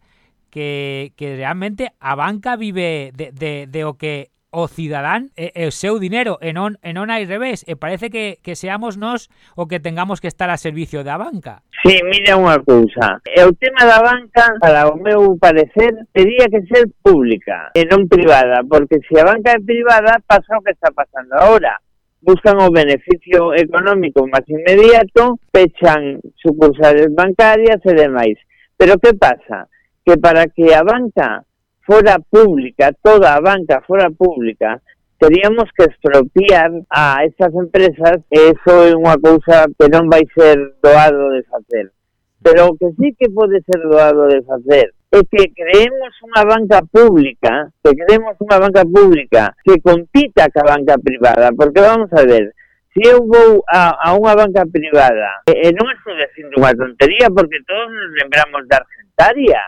que, que realmente a banca vive de, de, de o que o cidadán eh, o seu dinero e non, e non hai revés. E parece que, que seamos nós o que tengamos que estar a servicio da banca Sí, mira unha cousa. E o tema da banca, para o meu parecer teria que ser pública e non privada, porque se a banca é privada pasa o que está pasando agora buscan o beneficio económico máis inmediato, pechan sucursales bancarias e demais. Pero que pasa? Que para que a banca fora pública, toda a banca fora pública, teríamos que expropiar a estas empresas e iso é unha cousa que non vai ser doado de facer. Pero o que sí que pode ser doado de facer é que creemos unha banca pública, que creemos unha banca pública que compita ca banca privada, porque vamos a ver, se eu vou a, a unha banca privada, e, e non estou dicindo unha tontería, porque todos nos lembramos da Argentaria,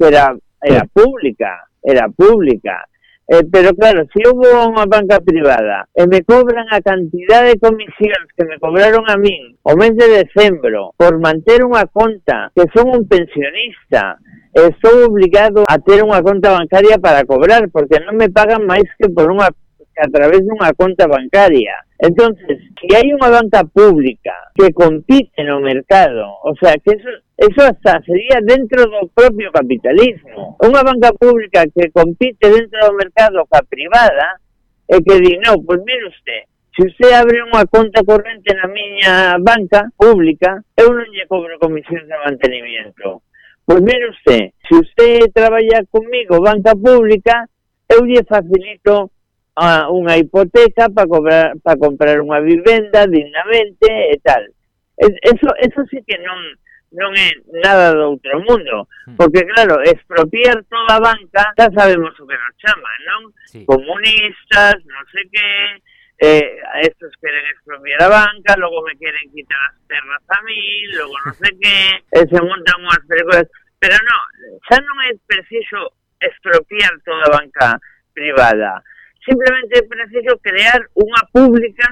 que era, era pública, era pública. Eh, pero claro, se eu vou a unha banca privada e me cobran a cantidad de comisións que me cobraron a min o mes de decembro por manter unha conta que son un pensionista Eh, estou obligado a ter unha conta bancaria para cobrar, porque non me pagan máis que por unha a través dunha conta bancaria. Entonces, si hai unha banca pública que compite no mercado, o sea, que eso, eso hasta sería dentro do propio capitalismo. Unha banca pública que compite dentro do mercado ca privada e que di, no, pois pues mire usted, Se usted abre unha conta corrente na miña banca pública, eu non lle cobro comisión de mantenimiento. Pois mire usted, se usted traballa comigo banca pública, eu lle facilito a unha hipoteca para cobrar para comprar unha vivenda dignamente e tal. Eso eso sí que non non é nada do outro mundo, hmm. porque claro, expropiar toda a banca, xa sabemos o que nos chama, non? Sí. Comunistas, non sei que, eh, estos queren expropiar a banca, logo me queren quitar as terras a mí, logo non sei que, e (laughs) se montan unhas películas, pero non, xa non é preciso expropiar toda banca privada, simplemente é preciso crear unha pública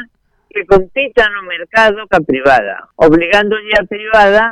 que compita no mercado ca privada, obligándolle a privada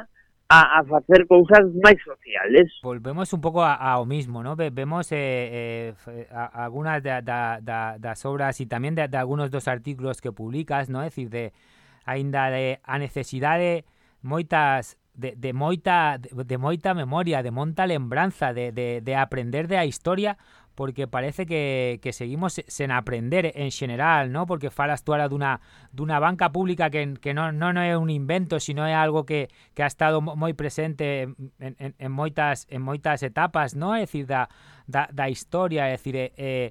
a, a facer cousas máis sociales. Volvemos un pouco ao mismo, ¿no? Vemos eh, eh, a, algunas da, da, da, das obras e tamén de, de algunos dos artículos que publicas, ¿no? É dicir, de aínda de a necesidade moitas de, de moita de, de moita memoria, de monta lembranza, de, de, de aprender de a historia porque parece que, que seguimos sen aprender en xeral, ¿no? porque falas tú ahora dunha, dunha banca pública que, que non, non é un invento, sino é algo que, que ha estado moi presente en, en, en, moitas, en moitas etapas, ¿no? é dicir, da, da, da historia, é dicir, eh, eh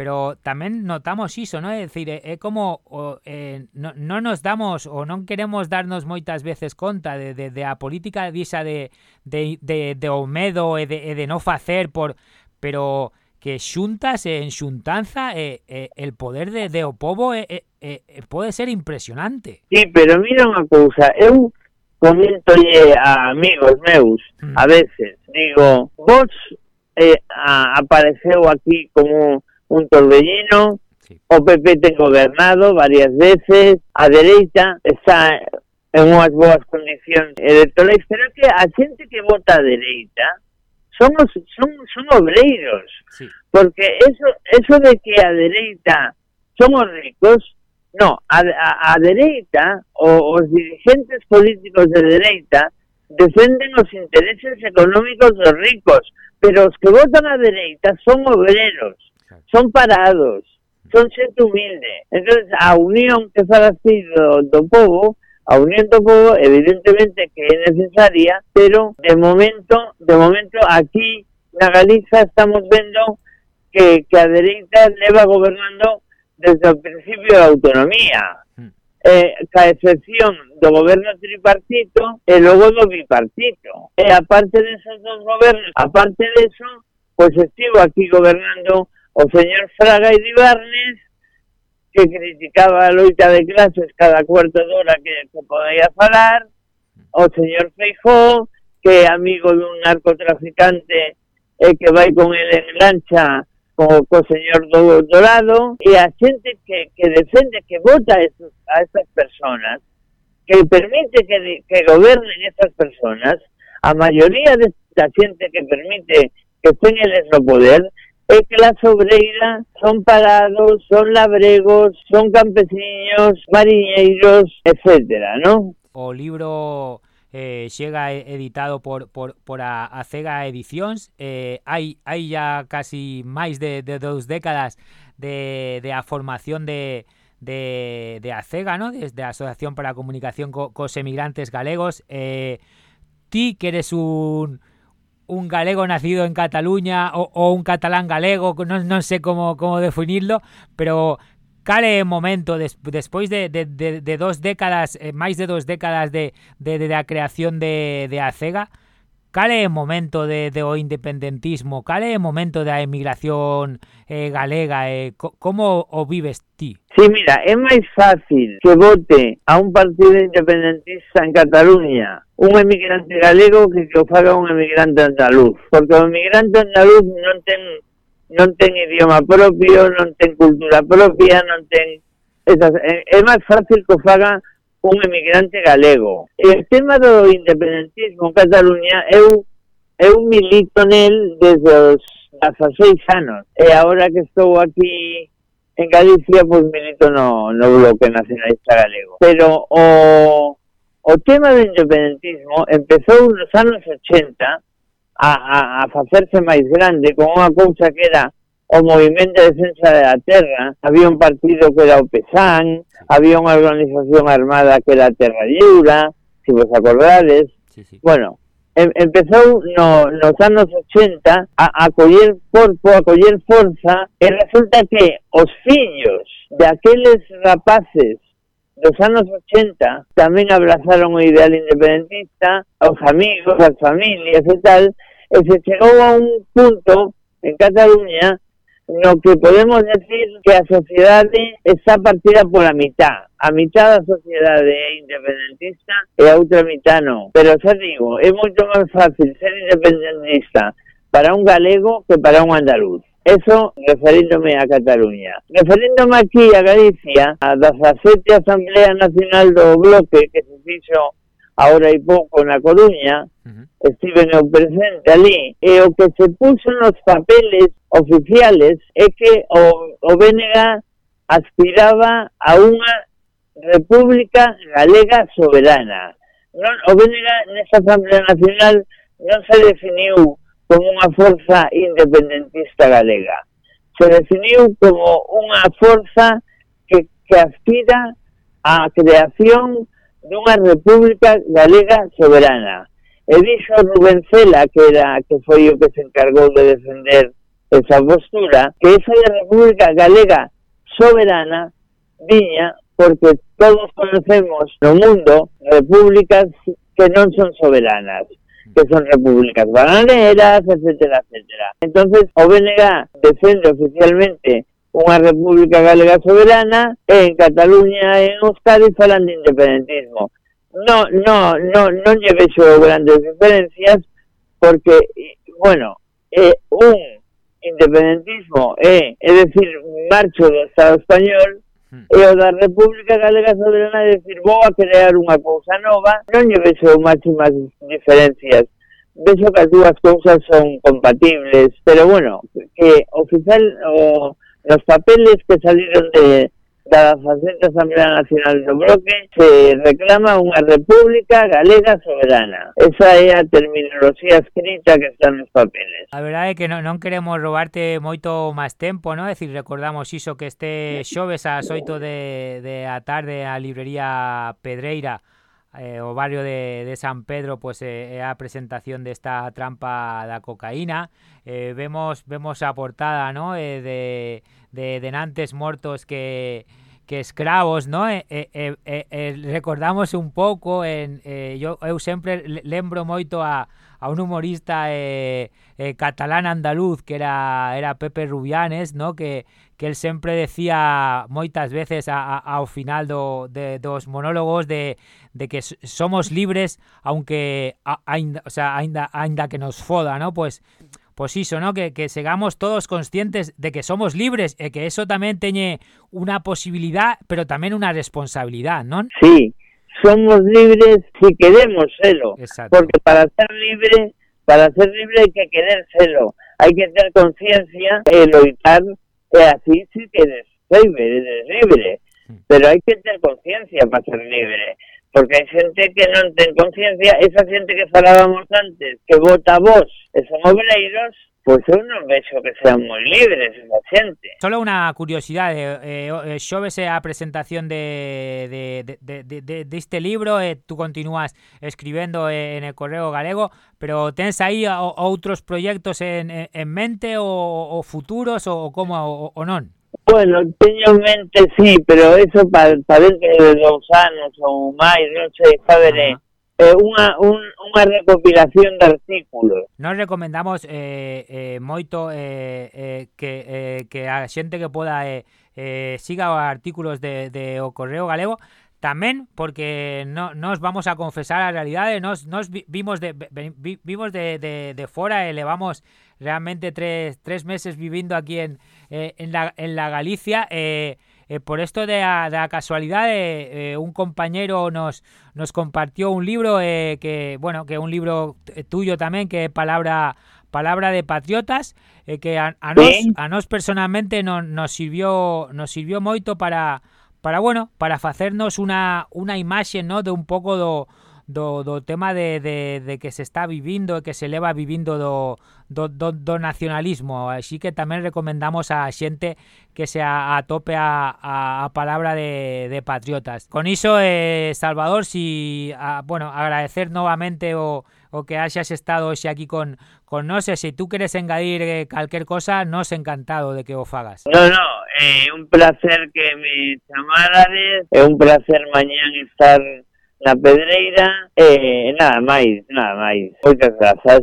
pero tamén notamos iso, ¿no? É dicir, é, é como o, eh, non no nos damos ou non queremos darnos moitas veces conta de, de, de a política disa de, de, de, de o medo e de, e de non facer por pero que xuntas e en xuntanza e, e, el poder de, de o povo e, e, e, pode ser impresionante. Sí, pero mira unha cousa, eu comentolle a amigos meus, mm. a veces, digo, vos eh, a, apareceu aquí como un torbellino, sí. o PP ten gobernado varias veces, a dereita está en unhas boas condicións electorais, pero que a xente que vota a dereita, son os, son, son obreiros. Sí. Porque eso, eso de que a dereita son os ricos, no, a, a, a dereita, o, os dirigentes políticos de dereita, defenden os intereses económicos dos ricos, pero os que votan a dereita son obreros, son parados, son xente humilde. Entonces, a unión que fala así do, do povo, a unión do povo evidentemente que é necesaria, pero de momento, de momento aquí na Galiza estamos vendo que, que a dereita leva gobernando desde o principio da autonomía. Mm. Eh, ca excepción do goberno tripartito e logo do bipartito. E aparte desos dos gobernos, aparte deso, pois estivo aquí gobernando o señor Fraga e Dibarnes que criticaba a loita de clases cada cuarto de hora que, que podía falar, o señor Feijó, que é amigo dun narcotraficante e que vai con ele en lancha co, co señor do, Dorado, e a xente que, que defende, que vota a, esos, a estas personas, que permite que, que gobernen estas personas, a maioría desta xente que permite que estén eles no poder, é que la sobreira son parados, son labregos, son campesiños, mariñeiros, etcétera, ¿no? O libro eh, llega editado por, por, por a, a Cega Edicións eh, ya casi máis de, de dos décadas de, de formación de, de, de ACEGA, ¿no? desde a Asociación para a Comunicación co, cos Emigrantes Galegos eh, ti que eres un un galego nacido en Cataluña o, o un catalán galego, non, non sei como, como definirlo, pero cale momento des, despois de, de, de, de dos décadas, eh, máis de dos décadas de, de, de, de a creación de, de ACEGA, cale momento de, de o independentismo, cale momento da emigración eh, galega, eh, co, como o vives ti? Sí, mira, é máis fácil que vote a un partido independentista en Cataluña un emigrante galego que, que o faga un emigrante andaluz, porque o emigrante andaluz non ten non ten idioma propio, non ten cultura propia, non ten esas, é, é máis fácil que o faga un emigrante galego. E o tema do independentismo en Cataluña eu eu milito nel desde os 16 anos e agora que estou aquí en Galicia pois milito no, no bloque nacionalista galego. Pero o o tema do independentismo empezou nos anos 80 a, a, a facerse máis grande con unha cousa que era o Movimento de Defensa da Terra, había un partido que era o PESAN, había unha organización armada que era a Terra Lliura, se vos acordades. Sí, sí. Bueno, em, empezou no, nos anos 80 a, a coller corpo, a coller forza, e resulta que os fillos de aqueles rapaces dos anos 80 tamén abrazaron o ideal independentista, os amigos, as familias e tal, e se chegou a un punto en Cataluña no que podemos decir que a sociedade está partida pola mitad. A mitad da sociedade é independentista e a outra mitad non. Pero xa digo, é moito máis fácil ser independentista para un galego que para un andaluz. Eso referíndome a Cataluña. Referíndome aquí a Galicia, a la 17 Asamblea Nacional do Bloque que se fixo ahora e pouco na Coruña, uh -huh. estive no presente ali, e o que se puxo nos papeles oficiales é que o, o BNG aspiraba a unha república galega soberana. Non, o BNG nesta Asamblea Nacional non se definiu como unha forza independentista galega. Se definiu como unha forza que, que aspira á creación dunha república galega soberana. E dixo Rubén Cela, que, era, que foi o que se encargou de defender esa postura, que esa república galega soberana viña porque todos conocemos no mundo repúblicas que non son soberanas. Que son repúblicas bananeras, etcétera, etcétera. Entonces, o BNG defende oficialmente unha república galega soberana en Cataluña e en Euskadi falan de independentismo. No, no, no, non lle vexo grandes diferencias porque, bueno, é un independentismo é, é decir, marcho do Estado español e o da República Galega Soberana decir vou a crear unha cousa nova, non lle vexo máximas diferencias. Vexo que as dúas cousas son compatibles, pero bueno, que oficial o, nos papeles que saliron de, da faceta Asamblea Nacional do Bloque se reclama unha república galega soberana. Esa é a terminoloxía escrita que está nos papeles. A verdade é que non, non queremos robarte moito máis tempo, non? É dicir, recordamos iso que este xoves ás 8 de, de a tarde a librería Pedreira eh, o barrio de, de San Pedro pues eh, é a presentación desta trampa da cocaína eh, vemos vemos a portada ¿no? eh, de, de, de Nantes Mortos que que escravos, ¿no? Eh eh, eh, eh, eh, recordamos un pouco en eh, yo eu sempre lembro moito a, a un humorista eh, eh catalán andaluz que era era Pepe Rubianes, ¿no? Que que él sempre decía moitas veces a, a, ao final do, de, dos monólogos de, de que somos libres aunque a, ainda, o sea, ainda, ainda que nos foda, ¿no? Pues Pois iso, ¿no? Que, que segamos todos conscientes de que somos libres e que eso tamén teñe unha posibilidad, pero tamén unha responsabilidad, non? Sí, somos libres si queremos serlo. Exacto. Porque para ser libre, para ser libre hai que querer serlo. hai que ter conciencia e loitar e así sí que eres libre, eres libre. Pero hai que ter conciencia para ser libre. Porque hai xente que non ten conciencia, esa xente que falábamos antes, que vota vos e son obreiros, pois eu non vexo que sean moi libres esa xente. Solo unha curiosidade, eh, eh, xovese a presentación de, de, de, de, deste libro eh, tú continúas escribendo en el Correo Galego, pero tens aí outros proxectos en, en mente ou futuros ou como ou, ou non? Bueno, teño en mente, sí, pero eso para pa dentro de dous anos ou máis, non sei, xa veré. Eh, eh unha, un, unha recopilación de artículos. Nos recomendamos eh, eh, moito eh, eh, que, eh, que a xente que poda eh, eh, siga os artículos de, de O Correo Galego tamén porque no, nos vamos a confesar a realidade, nos, nos vimos de vi, vimos de, de, de fora e levamos realmente tres, tres meses vivindo aquí en, eh, en, la, en la Galicia eh, eh, por esto de la, de la casualidad eh, un compañero nos nos compartió un libro eh, que bueno que un libro tuyo también que palabra palabra de patriotas eh, que a, a, nos, a nos personalmente no, nos sirvió nos sirvió moito para para bueno para facernos una una imaxe no de un pouco do do, do tema de, de, de que se está vivindo e que se leva vivindo do, do, do, do nacionalismo. Así que tamén recomendamos a xente que se a, a tope a, a, a palabra de, de patriotas. Con iso, eh, Salvador, si, a, bueno, agradecer novamente o, o que hayas estado hoxe aquí con, con nos e se tú queres engadir eh, calquer cosa, nos encantado de que o fagas. No, no, é eh, un placer que me chamarades, é un placer mañán estar na pedreira e eh, nada máis, nada máis. Moitas grazas.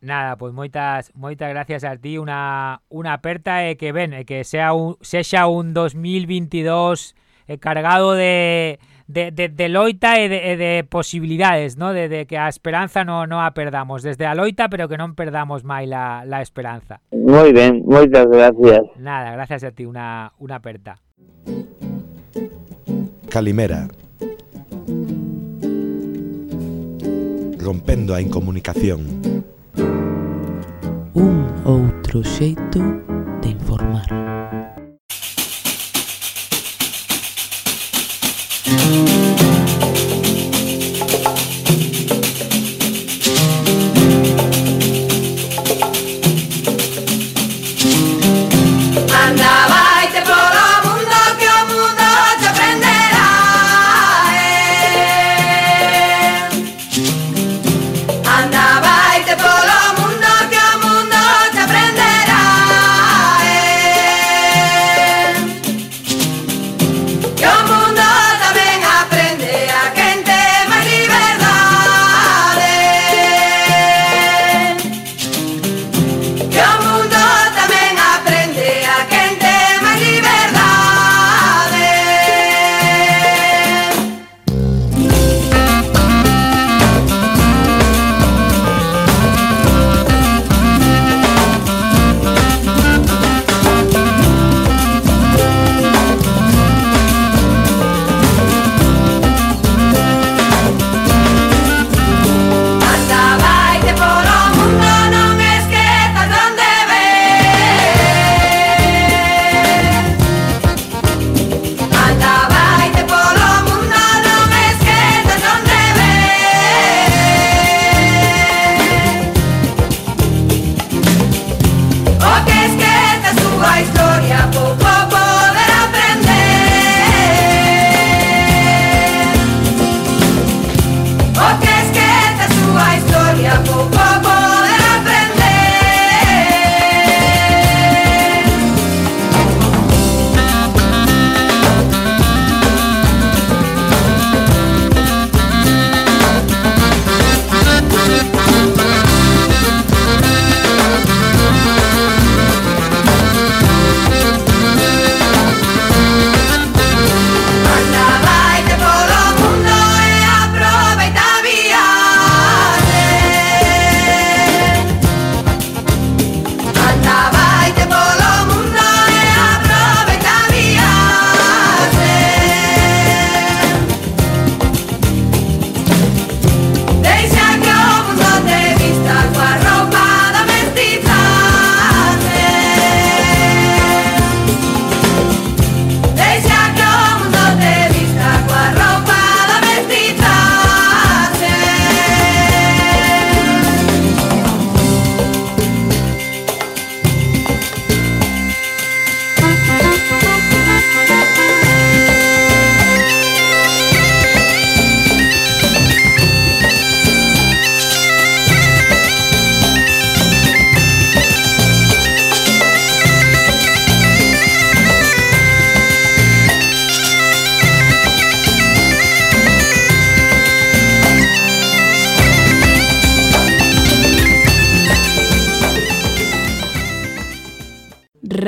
Nada, pois moitas moitas gracias a ti, unha unha aperta e que ven, e que sea un sexa un 2022 eh, cargado de de, de, de loita e de, e de posibilidades, ¿no? De, de que a esperanza no, no a perdamos, desde a loita, pero que non perdamos máis la, la esperanza. Moi ben, moitas gracias. Nada, gracias a ti, unha, unha aperta. Calimera rompendo a incomunicación. Un outro xeito de informar.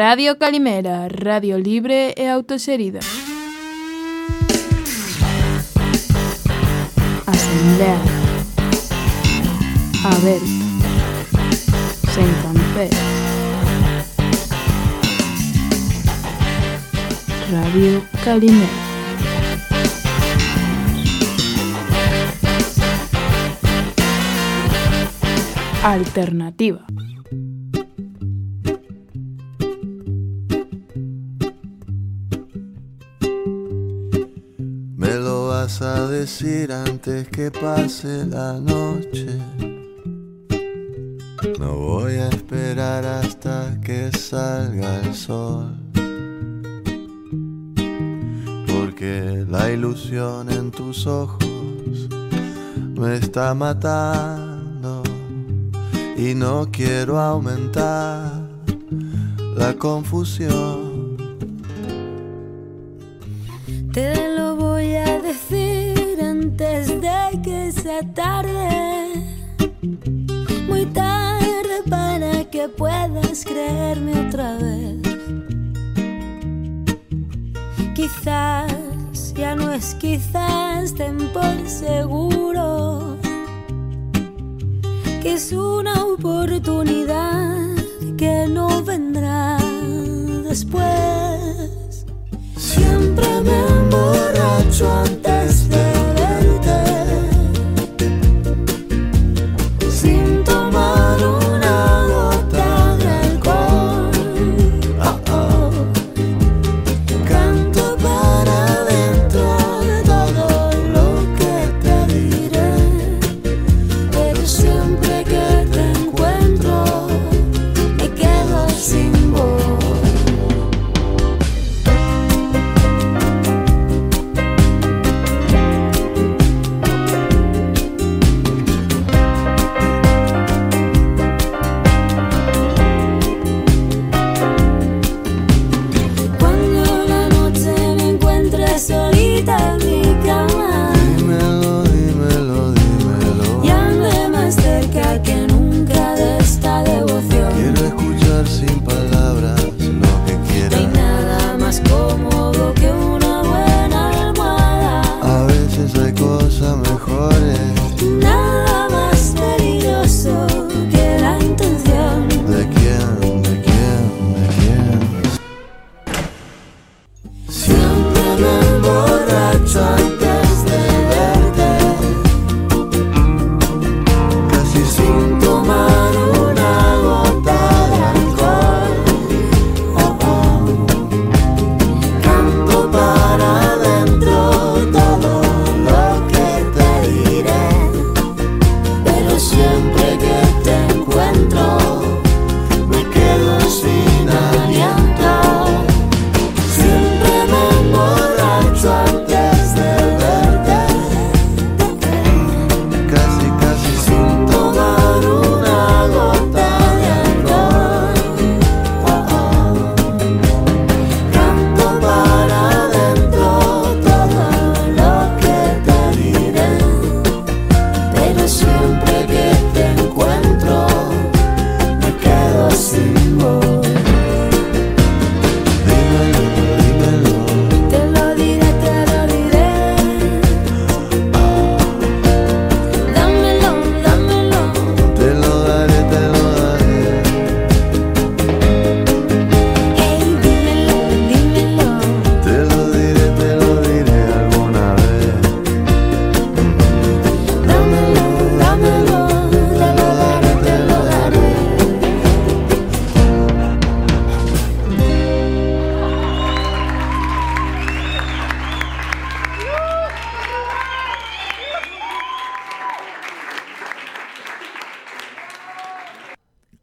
Radio Calimera, radio libre e autoserida. Asamblea. A ver. Sen cancé. Radio Calimera. Alternativa. Decir antes que pase la noche. No voy a esperar hasta que salga el sol. Porque la ilusión en tus ojos me está matando y no quiero aumentar la confusión. Tarde. Muy tarde para que puedas creerme otra vez. Quizás, ya no es quizás, ten por seguro que es una oportunidad que no vendrá después. Siempre me emborracho antes de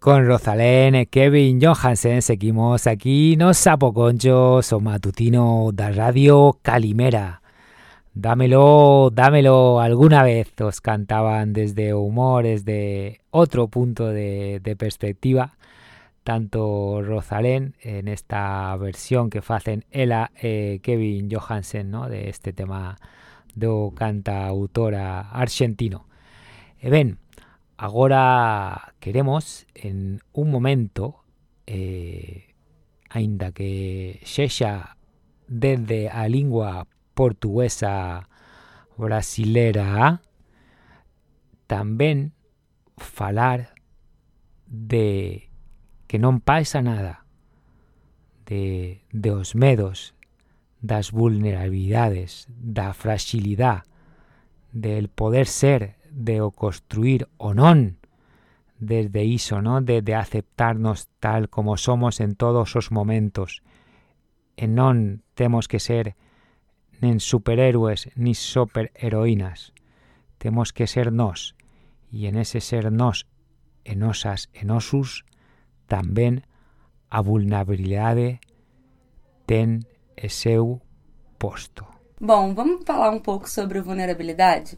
Con Rosalén Kevin Johansen seguimos aquí nos sapoconchos o matutino da radio Calimera. Dámelo, dámelo alguna vez os cantaban desde humor, desde otro punto de, de perspectiva. Tanto Rosalén en esta versión que hacen ella e Kevin Johansen ¿no? de este tema do cantautora argentino. E ben, agora queremos en un momento eh, que sexa desde a lingua portuguesa brasilera, tamén falar de que non pasa nada, de, de os medos, das vulnerabilidades, da fragilidade, del poder ser, de o construir o non, desde iso, ¿no? de, aceptarnos tal como somos en todos os momentos. E non temos que ser nen superhéroes ni superheroínas. Temos que ser nós. E en ese ser nós e nosas e nosus tamén a vulnerabilidade ten e seu posto. Bom, vamos falar um pouco sobre vulnerabilidade?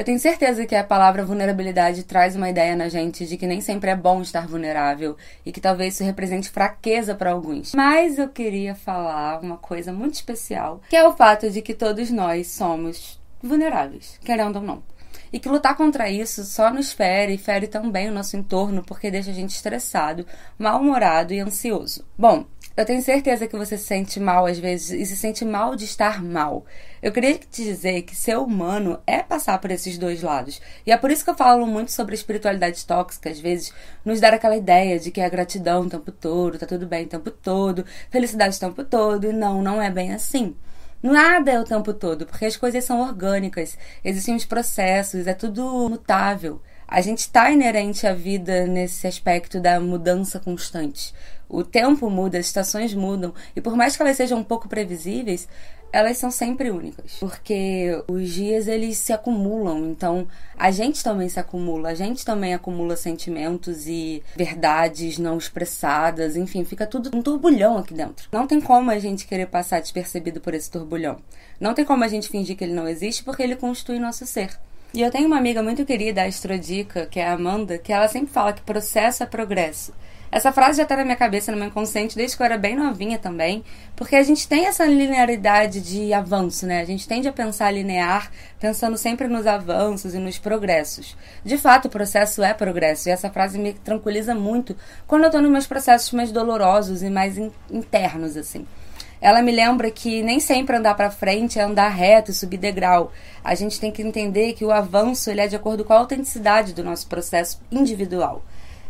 Eu tenho certeza que a palavra vulnerabilidade traz uma ideia na gente de que nem sempre é bom estar vulnerável e que talvez isso represente fraqueza para alguns. Mas eu queria falar uma coisa muito especial, que é o fato de que todos nós somos vulneráveis, querendo ou não. E que lutar contra isso só nos fere e fere também o nosso entorno porque deixa a gente estressado, mal-humorado e ansioso. Bom, eu tenho certeza que você se sente mal às vezes e se sente mal de estar mal. Eu queria te dizer que ser humano é passar por esses dois lados. E é por isso que eu falo muito sobre espiritualidade tóxica, às vezes nos dar aquela ideia de que é gratidão o tempo todo, tá tudo bem o tempo todo, felicidade o tempo todo. E não, não é bem assim. Nada é o tempo todo, porque as coisas são orgânicas, existem os processos, é tudo mutável. A gente está inerente à vida nesse aspecto da mudança constante. O tempo muda, as estações mudam, e por mais que elas sejam um pouco previsíveis, elas são sempre únicas, porque os dias eles se acumulam, então a gente também se acumula, a gente também acumula sentimentos e verdades não expressadas, enfim, fica tudo um turbulhão aqui dentro. Não tem como a gente querer passar despercebido por esse turbulhão. Não tem como a gente fingir que ele não existe porque ele constitui nosso ser. E eu tenho uma amiga muito querida, a Astrodica, que é a Amanda, que ela sempre fala que processo é progresso. Essa frase já está na minha cabeça, no meu inconsciente, desde que eu era bem novinha também, porque a gente tem essa linearidade de avanço, né? A gente tende a pensar linear, pensando sempre nos avanços e nos progressos. De fato, o processo é progresso, e essa frase me tranquiliza muito quando eu estou nos meus processos mais dolorosos e mais in internos, assim ela me lembra que nem sempre andar para frente é andar reto e subir degrau. A gente tem que entender que o avanço ele é de acordo com a autenticidade do nosso processo individual.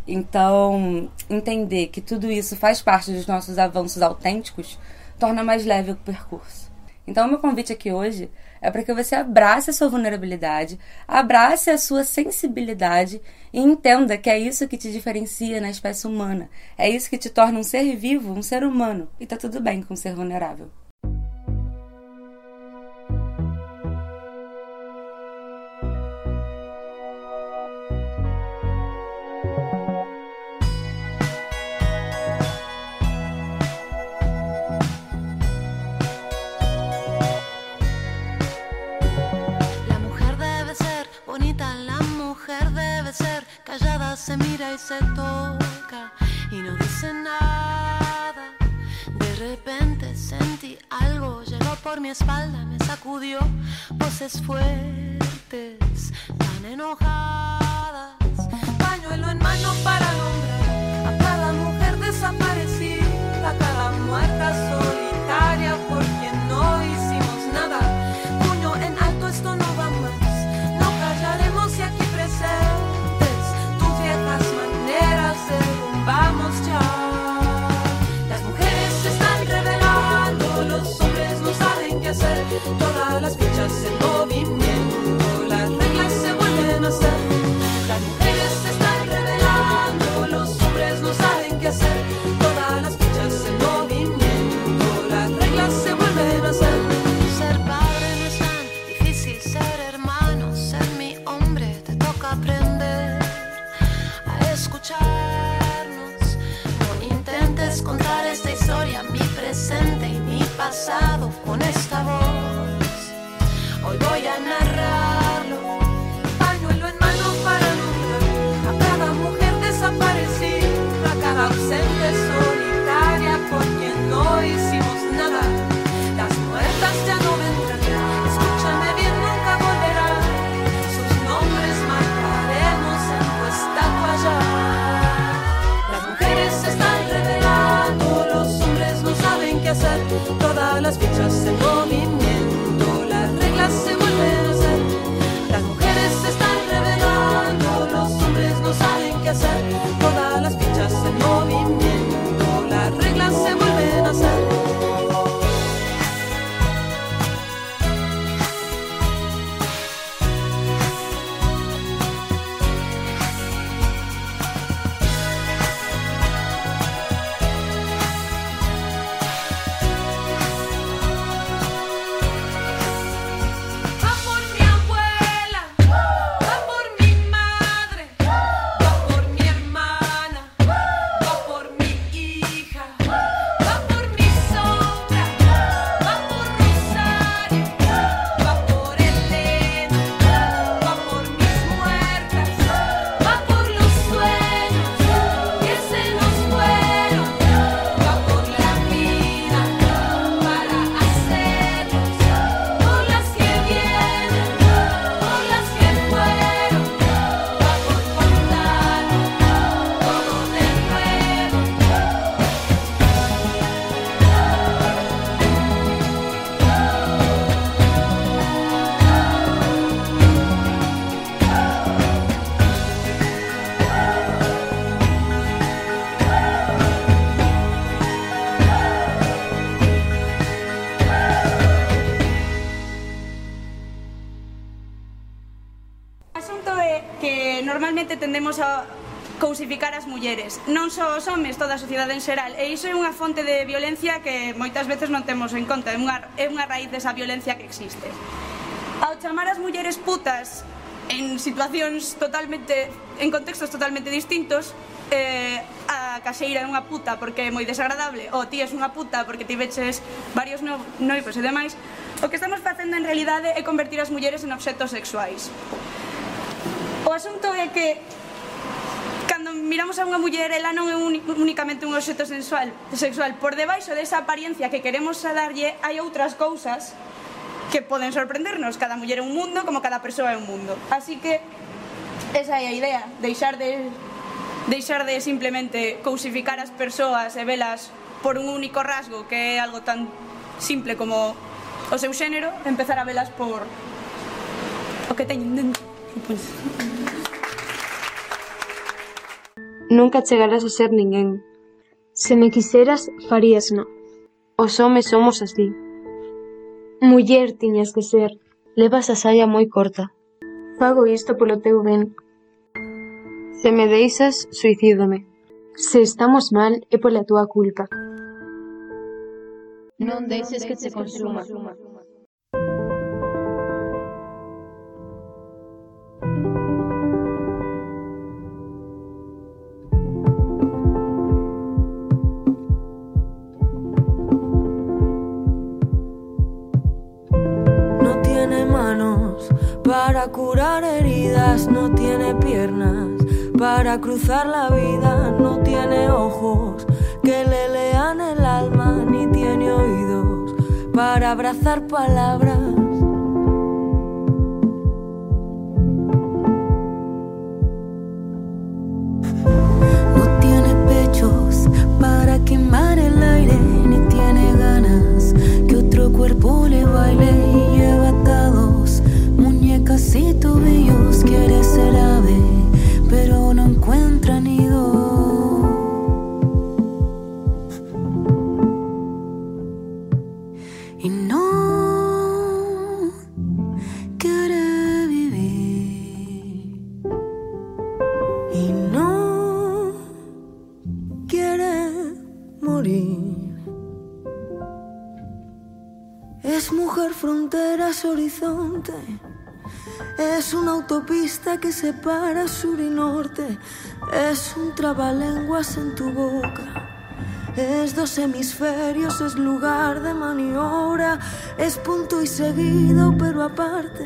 Então, entender que tudo isso faz parte dos nossos avanços autênticos torna mais leve o percurso. Então, meu convite aqui hoje é para que você abrace a sua vulnerabilidade, abrace a sua sensibilidade e entenda que é isso que te diferencia na espécie humana. É isso que te torna um ser vivo, um ser humano. E tá tudo bem com ser vulnerável. Mira y se toca y no dice nada. De repente sentí algo, llegó por mi espalda, me sacudió voces fuertes, tan enojadas. Pañuelo en mano para nombrar a cada mujer desaparecida, a cada muerta solitaria punto é que normalmente tendemos a cousificar as mulleres, non só os homes, toda a sociedade en xeral, e iso é unha fonte de violencia que moitas veces non temos en conta, é unha, é unha raíz desa violencia que existe. Ao chamar as mulleres putas en situacións totalmente, en contextos totalmente distintos, eh, a caseira é unha puta porque é moi desagradable, ou ti és unha puta porque ti veches varios no, noivos e demais, o que estamos facendo en realidade é convertir as mulleres en obxetos sexuais. O asunto é que cando miramos a unha muller, ela non é únicamente un objeto sensual, sexual. Por debaixo desa apariencia que queremos darlle, hai outras cousas que poden sorprendernos. Cada muller é un mundo, como cada persoa é un mundo. Así que esa é a idea, deixar de deixar de simplemente cousificar as persoas e velas por un único rasgo que é algo tan simple como o seu xénero, empezar a velas por o que teñen dentro. Pois... Nunca chegarás a ser ninguén. Se me quiseras, faríasno. Os homes somos así. Muller tiñas que ser. Levas a saia moi corta. Fago isto polo teu ben. Se me deixas, suicídome. Se estamos mal, é pola túa culpa. Non deixes que che consuma. Para curar heridas, no tiene piernas. Para cruzar la vida, no tiene ojos. Que le lean el alma, ni tiene oídos. Para abrazar palabras. No tiene pechos para quemar el aire, ni tiene ganas que otro cuerpo le baile muñecas y tobillos. Quiere ser ave, pero no encuentra nido. Y no quiere vivir. Y no quiere morir. Es mujer fronteras horizonte. Es una autopista que separa sur y norte. Es un trabalenguas en tu boca. Es dos hemisferios, es lugar de maniobra. Es punto y seguido, pero aparte.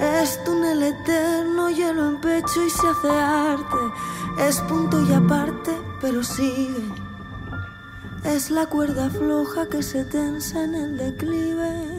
Es túnel eterno, hielo en pecho y se hace arte. Es punto y aparte, pero sigue. Es la cuerda floja que se tensa en el declive.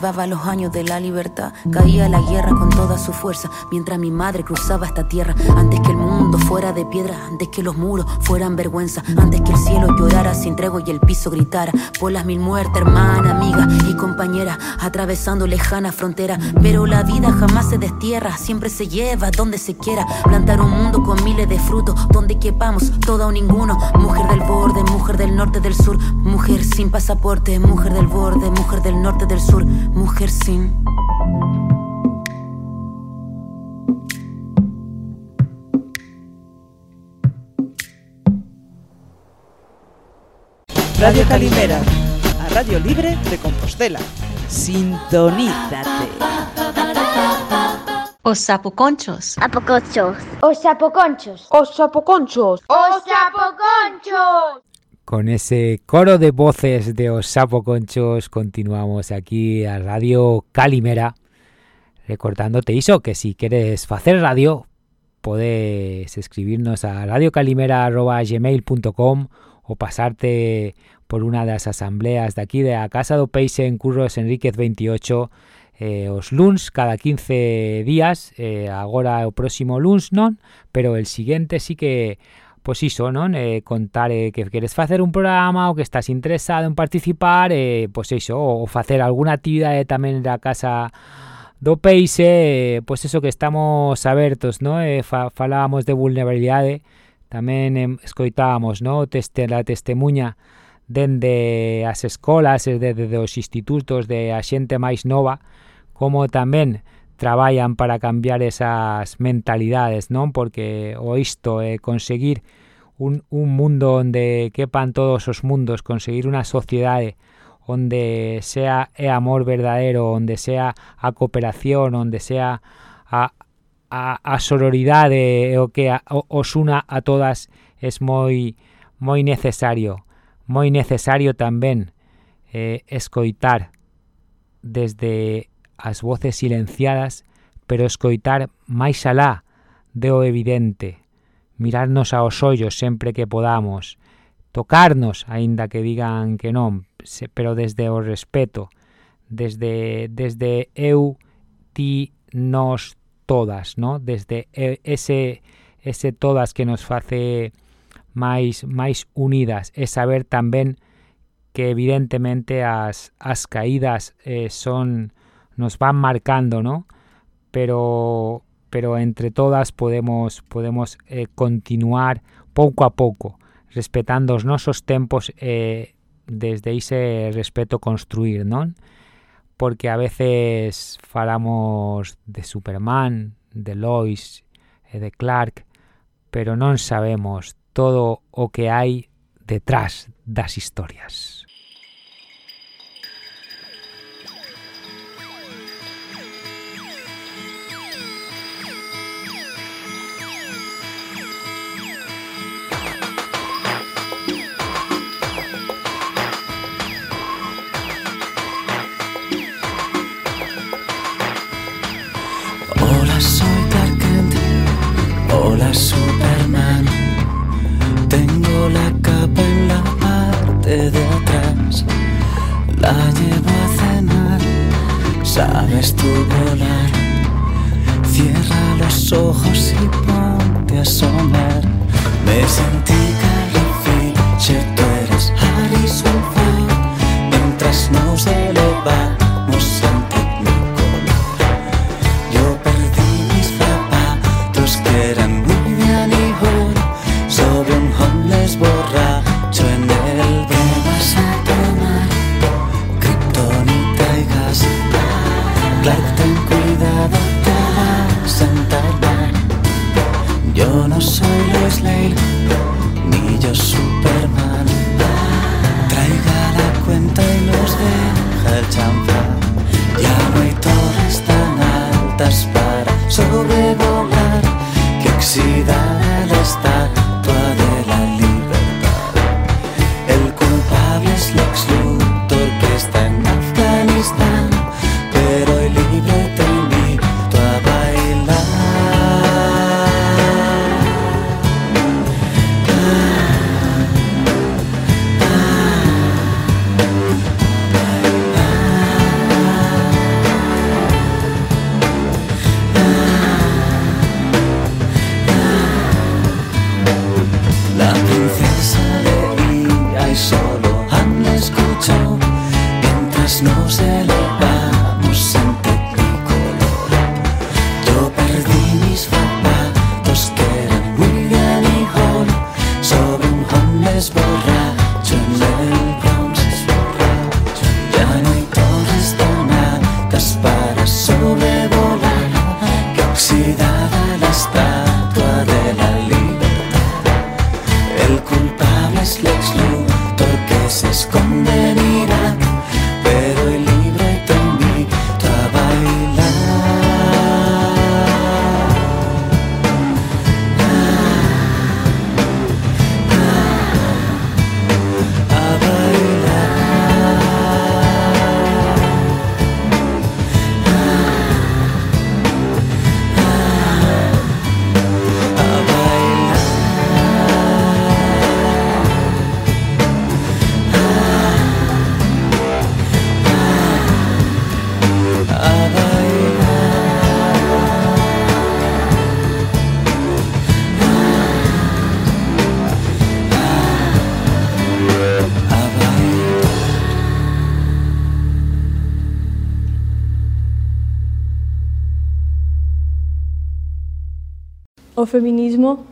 Llevaba los años de la libertad. Caía la guerra con toda su fuerza. Mientras mi madre cruzaba esta tierra. Antes que el mundo fuera de piedra. Antes que los muros fueran vergüenza. Antes que el cielo llorara sin tregua y el piso gritara. Por las mil muertes, hermana, amiga y compañera. Atravesando lejana frontera. Pero la vida jamás se destierra. Siempre se lleva donde se quiera. Plantar un mundo con miles de frutos. Donde quepamos todo o ninguno. Mujer del borde, mujer del norte, del sur. Mujer sin pasaporte, mujer del borde, mujer del norte, del sur. Mujer sin. Radio Calimera, a Radio Libre de Compostela. Sintonízate. Os sapoconchos. Apoconchos. Os sapoconchos. Os sapoconchos. Os sapoconchos. Con ese coro de voces de Os Sapoconchos continuamos aquí a Radio Calimera recordándote iso que si quieres hacer radio puedes escribirnos a radiocalimera.gmail.com o pasarte por una de las asambleas de aquí de la Casa do Peixe en Curros Enríquez 28 eh, os luns cada 15 días eh, agora o próximo luns non pero el siguiente sí que pois iso, non? Eh, contar eh, que queres facer un programa ou que estás interesado en participar, eh, pois iso, ou facer alguna actividade tamén da casa do peixe, eh, pois iso que estamos abertos, non? Eh, fa, falábamos de vulnerabilidade, tamén eh, escoitábamos, non? Teste, la testemunha dende as escolas, desde, desde os institutos de a xente máis nova, como tamén traballan para cambiar esas mentalidades, non? Porque o isto é eh, conseguir un, un mundo onde quepan todos os mundos, conseguir unha sociedade onde sea é amor verdadeiro, onde sea a cooperación, onde sea a, a, a sororidade e o que a, o, os una a todas es moi moi necesario, moi necesario tamén eh, escoitar desde as voces silenciadas, pero escoitar máis alá de o evidente, mirarnos aos ollos sempre que podamos, tocarnos, aínda que digan que non, pero desde o respeto, desde, desde eu, ti, nos, todas, ¿no? Desde ese ese todas que nos face máis máis unidas, é saber tamén que evidentemente as as caídas eh, son nos van marcando, ¿no? Pero pero entre todas podemos podemos eh, continuar pouco a pouco, respetando os nosos tempos eh, desde ese respeto construir, non? Porque a veces falamos de Superman, de Lois e de Clark, pero non sabemos todo o que hai detrás das historias. La llevo a cenar. Sabes tú volar. Cierra los ojos y ponte a sonar. Me sentí sorry. O feminismo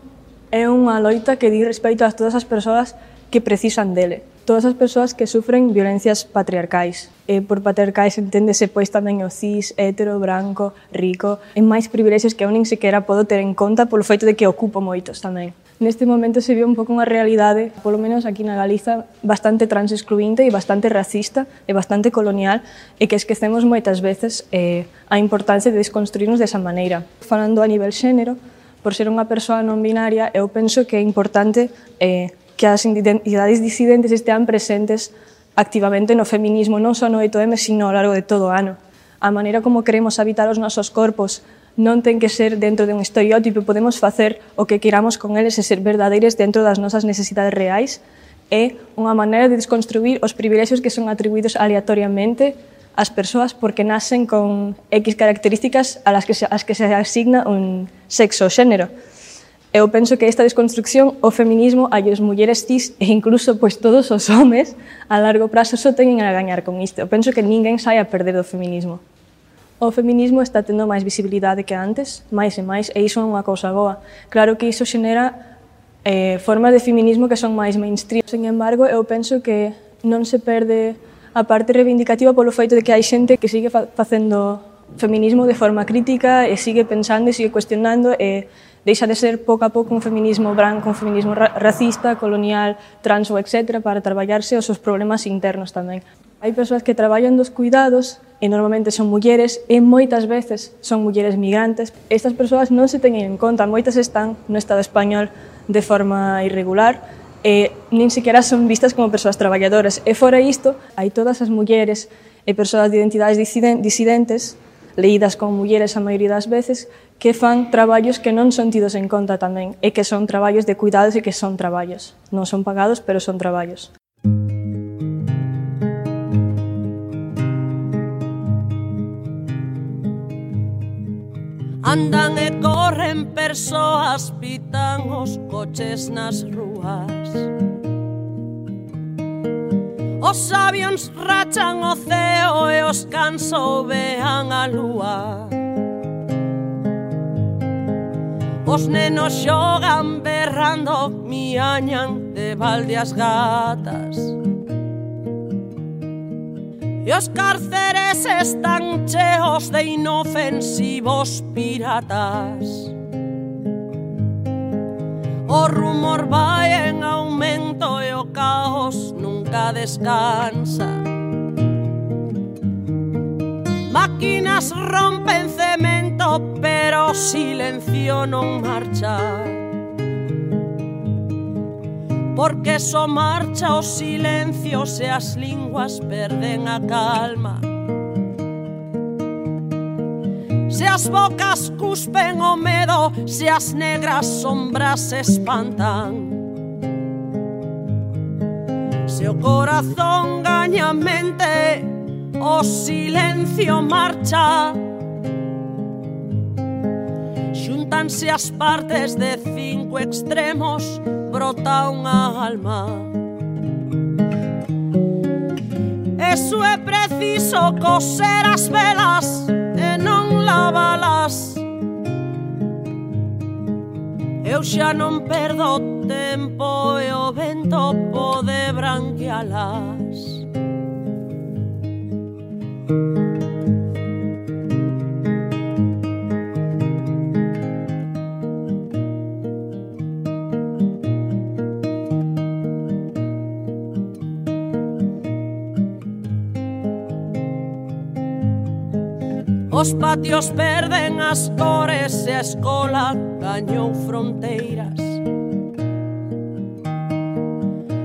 é unha loita que di respeito a todas as persoas que precisan dele todas as persoas que sufren violencias patriarcais. E por patriarcais enténdese pois tamén o cis, hetero, branco, rico, e máis privilexios que eu nin sequera podo ter en conta polo feito de que ocupo moitos tamén. Neste momento se viu un pouco unha realidade, polo menos aquí na Galiza, bastante transexcluinte e bastante racista e bastante colonial e que esquecemos moitas veces eh, a importancia de desconstruirnos desa maneira. Falando a nivel xénero, por ser unha persoa non binaria, eu penso que é importante eh, que as identidades disidentes estean presentes activamente no feminismo, non só no 8M, sino ao largo de todo o ano. A maneira como queremos habitar os nosos corpos non ten que ser dentro de un estereótipo, podemos facer o que queramos con eles e ser verdadeiros dentro das nosas necesidades reais, é unha maneira de desconstruir os privilexios que son atribuídos aleatoriamente as persoas porque nacen con X características a las que se, as que se asigna un sexo ou xénero. Eu penso que esta desconstrucción o feminismo hai as mulleres cis e incluso pois, todos os homes a largo prazo só teñen a gañar con isto. Eu penso que ninguén sai a perder do feminismo. O feminismo está tendo máis visibilidade que antes, máis e máis, e iso é unha cousa boa. Claro que iso xenera eh, formas de feminismo que son máis mainstream. Sen embargo, eu penso que non se perde a parte reivindicativa polo feito de que hai xente que sigue facendo feminismo de forma crítica e sigue pensando e sigue cuestionando e deixa de ser pouco a pouco un feminismo branco, un feminismo ra racista, colonial, trans ou etc. para traballarse os seus problemas internos tamén. Hai persoas que traballan dos cuidados e normalmente son mulleres e moitas veces son mulleres migrantes. Estas persoas non se teñen en conta, moitas están no Estado español de forma irregular, e nin sequera son vistas como persoas traballadoras. E fora isto, hai todas as mulleres e persoas de identidades disidentes leídas como mulleres a maioría das veces, que fan traballos que non son tidos en conta tamén, e que son traballos de cuidados e que son traballos. Non son pagados, pero son traballos. Andan e corren persoas, pitan os coches nas rúas. Os avións rachan o ceo e os cans vean a lúa. Os nenos xogan berrando, miañan de balde as gatas. E os cárceres están cheos de inofensivos piratas. O rumor vai en aumento e o caos nunca descansa. Máquinas rompen cemento pero o silencio non marcha. Porque só marcha o silencio se as linguas perden a calma. Se as bocas cuspen o medo Se as negras sombras se espantan. Se o corazón gaña mente O silencio marcha. Xuntanse as partes de cinco extremos brota unha alma. Eso é preciso coser as velas e non lavalas. Eu xa non perdo tempo e o vento pode branquealas Os patios perden as cores e a escola gañou fronteiras.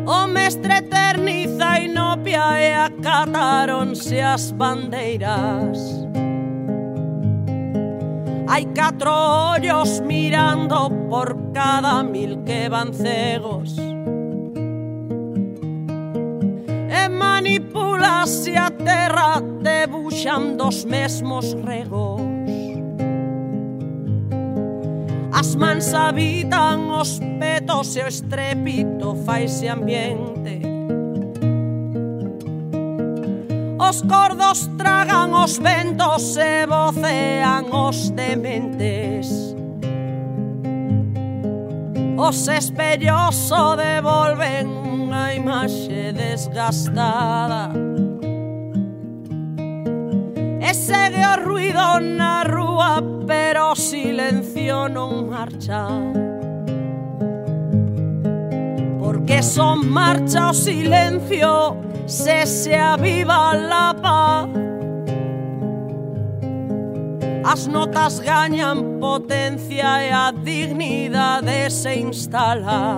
O mestre eterniza inopia e acataronse as bandeiras. Hai catro ollos mirando por cada mil que van cegos. puxan dos mesmos regos. As mans habitan os petos e o estrepito faise ambiente. Os cordos tragan os ventos e vocean os dementes. Os espellos o devolven unha imaxe desgastada. ruido na rúa pero o silencio non marcha porque son marcha o silencio se se aviva la paz As notas gañan potencia e a dignidade se instala.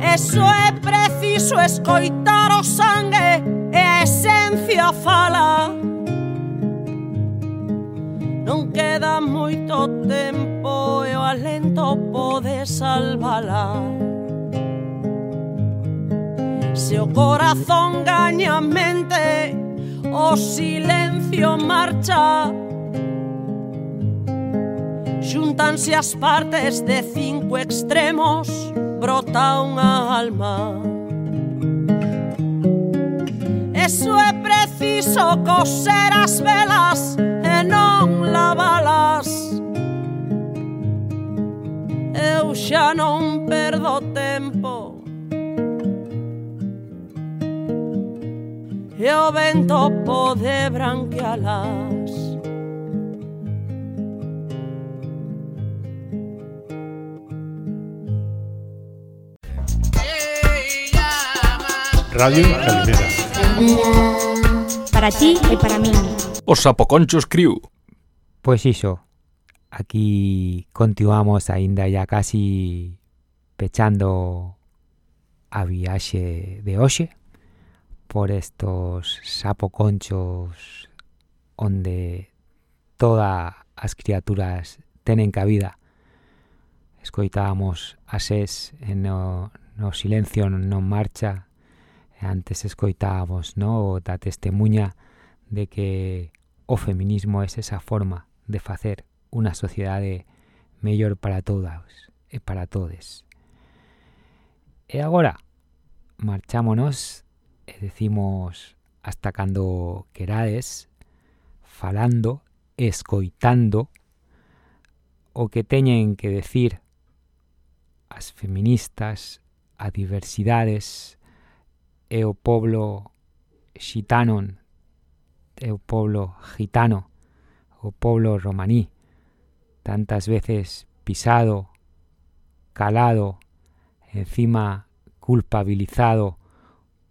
Eso é preciso escoitar o sangue esencia fala. Non queda moito tempo e o alento pode salvala. Se o corazón gaña a mente O silencio marcha. Xuntanse as partes de cinco extremos Brota unha alma eso é preciso coser as velas e non lavalas. Eu xa non perdo tempo. E o vento pode branquealas Radio Calimera. Para ti e para min. Os Sapoconchos Crew. Pois iso, aquí continuamos aínda ya casi pechando a viaxe de hoxe por estos sapoconchos onde todas as criaturas tenen cabida. Escoitábamos a SES en no, no silencio non marcha antes escoitábamos, no, da testemunha de que o feminismo é esa forma de facer unha sociedade mellor para todas e para todes. E agora, marchámonos e decimos hasta cando querades, falando, escoitando, o que teñen que decir as feministas, a diversidades, é o poblo xitanon, é o poblo gitano, o poblo romaní, tantas veces pisado, calado, encima culpabilizado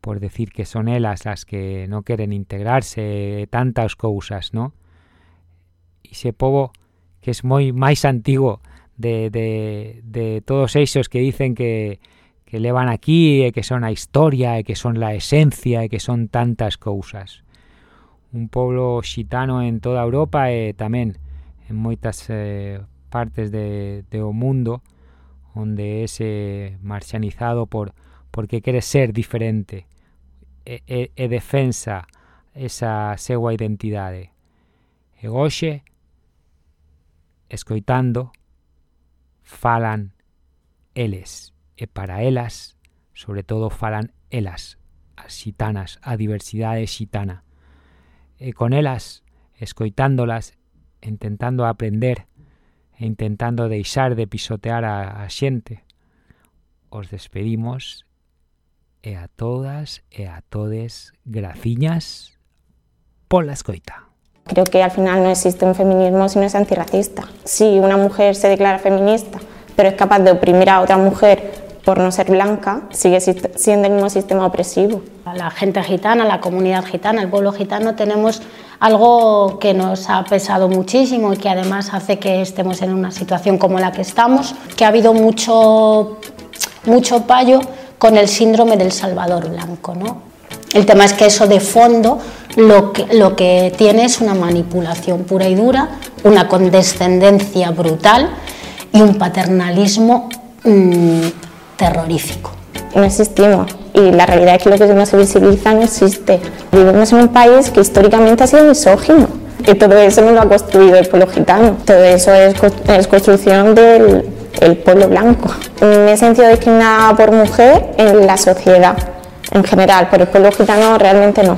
por decir que son elas las que no queren integrarse, tantas cousas, ¿no? Ese pobo que es moi máis antigo de, de, de todos esos que dicen que, que levan aquí e que son a historia e que son la esencia e que son tantas cousas. Un pobo xitano en toda Europa e tamén en moitas eh, partes de, de o mundo onde é eh, marxanizado por porque quere ser diferente e, e, e defensa esa súa identidade. E hoxe, escoitando, falan eles. E para elas, sobre todo falan elas, as xitanas, a diversidade xitana. E con elas, escoitándolas, intentando aprender e intentando deixar de pisotear a, a xente, os despedimos e a todas e a todes graciñas pola escoita. Creo que al final no existe un feminismo si no es antirracista. Si una mujer se declara feminista, pero es capaz de oprimir a otra mujer por no ser blanca, sigue siendo el mismo sistema opresivo. La gente gitana, la comunidad gitana, el pueblo gitano, tenemos algo que nos ha pesado muchísimo y que además hace que estemos en una situación como la que estamos, que ha habido mucho, mucho payo con el síndrome del Salvador Blanco. ¿no? El tema es que eso de fondo lo que, lo que tiene es una manipulación pura y dura, una condescendencia brutal y un paternalismo mmm, terrorífico. No existimos y la realidad es que lo que se visibiliza no existe. Vivimos en un país que históricamente ha sido misógino y todo eso no lo ha construido el pueblo gitano, todo eso es, es construcción del el pueblo blanco. Me he sentido discriminada por mujer en la sociedad en general, pero el pueblo gitano realmente no.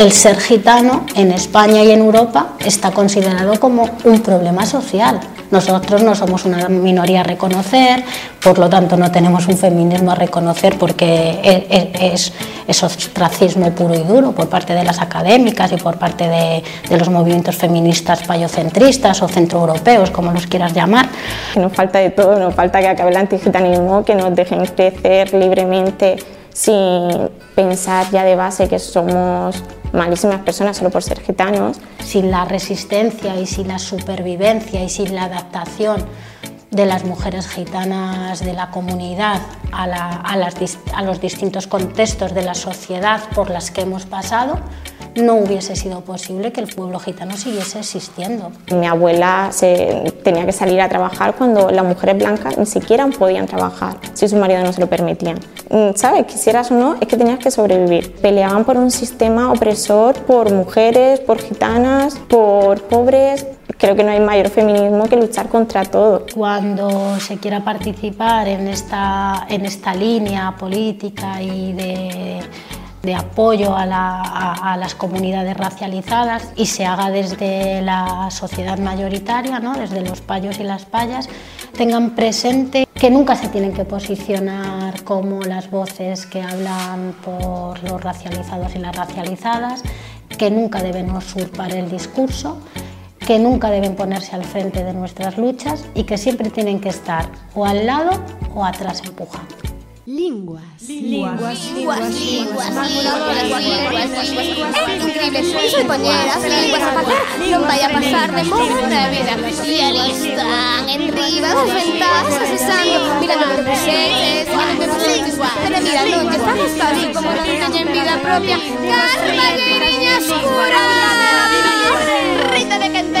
El ser gitano en España y en Europa está considerado como un problema social. Nosotros no somos una minoría a reconocer, por lo tanto no tenemos un feminismo a reconocer porque e, e, es, es ostracismo puro y duro por parte de las académicas y por parte de, de los movimientos feministas payocentristas o centroeuropeos, como los quieras llamar. Nos falta de todo, nos falta que acabe el antigitanismo, que nos dejen crecer libremente sin pensar ya de base que somos malísimas personas solo por ser gitanos. Sin la resistencia y sin la supervivencia y sin la adaptación de las mujeres gitanas de la comunidad a, los distintos contextos de la sociedad por las que hemos pasado, no hubiese sido posible que el pueblo gitano siguiese existiendo. Mi abuela se, tenía que salir a trabajar cuando las mujeres blancas ni siquiera podían trabajar si su marido no se lo permitían. ¿Sabes? Quisieras o no, es que tenías que sobrevivir. Peleaban por un sistema opresor, por mujeres, por gitanas, por pobres, creo que no hay mayor feminismo que luchar contra todo. Cuando se quiera participar en esta, en esta línea política y de, de apoyo a, la, a, a, las comunidades racializadas y se haga desde la sociedad mayoritaria, ¿no? desde los payos y las payas, tengan presente que nunca se tienen que posicionar como las voces que hablan por los racializados y las racializadas, que nunca deben usurpar el discurso que nunca deben ponerse al frente de nuestras luchas y que siempre tienen que estar o al lado o atrás empujando. Linguas. Linguas. Linguas. Linguas. Es increíble. Soy compañera. Linguas a pasar. No vaya a pasar de moda vida. En riba cesando. Mirando los presentes. Pero mira, no, estamos casi como vida propia. De que te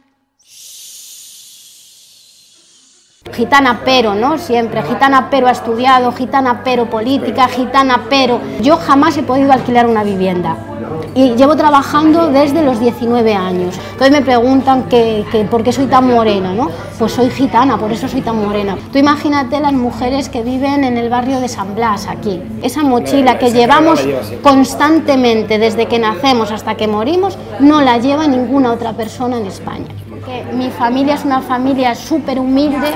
Gitana pero, ¿no? Siempre. Gitana pero ha estudiado, gitana pero política, gitana pero... Yo jamás he podido alquilar una vivienda. Y llevo trabajando desde los 19 años. Entonces me preguntan que, que por qué soy tan morena, ¿no? Pues soy gitana, por eso soy tan morena. Tú imagínate las mujeres que viven en el barrio de San Blas, aquí. Esa mochila que llevamos constantemente desde que nacemos hasta que morimos, no la lleva ninguna otra persona en España. Que mi familia es una familia súper humilde,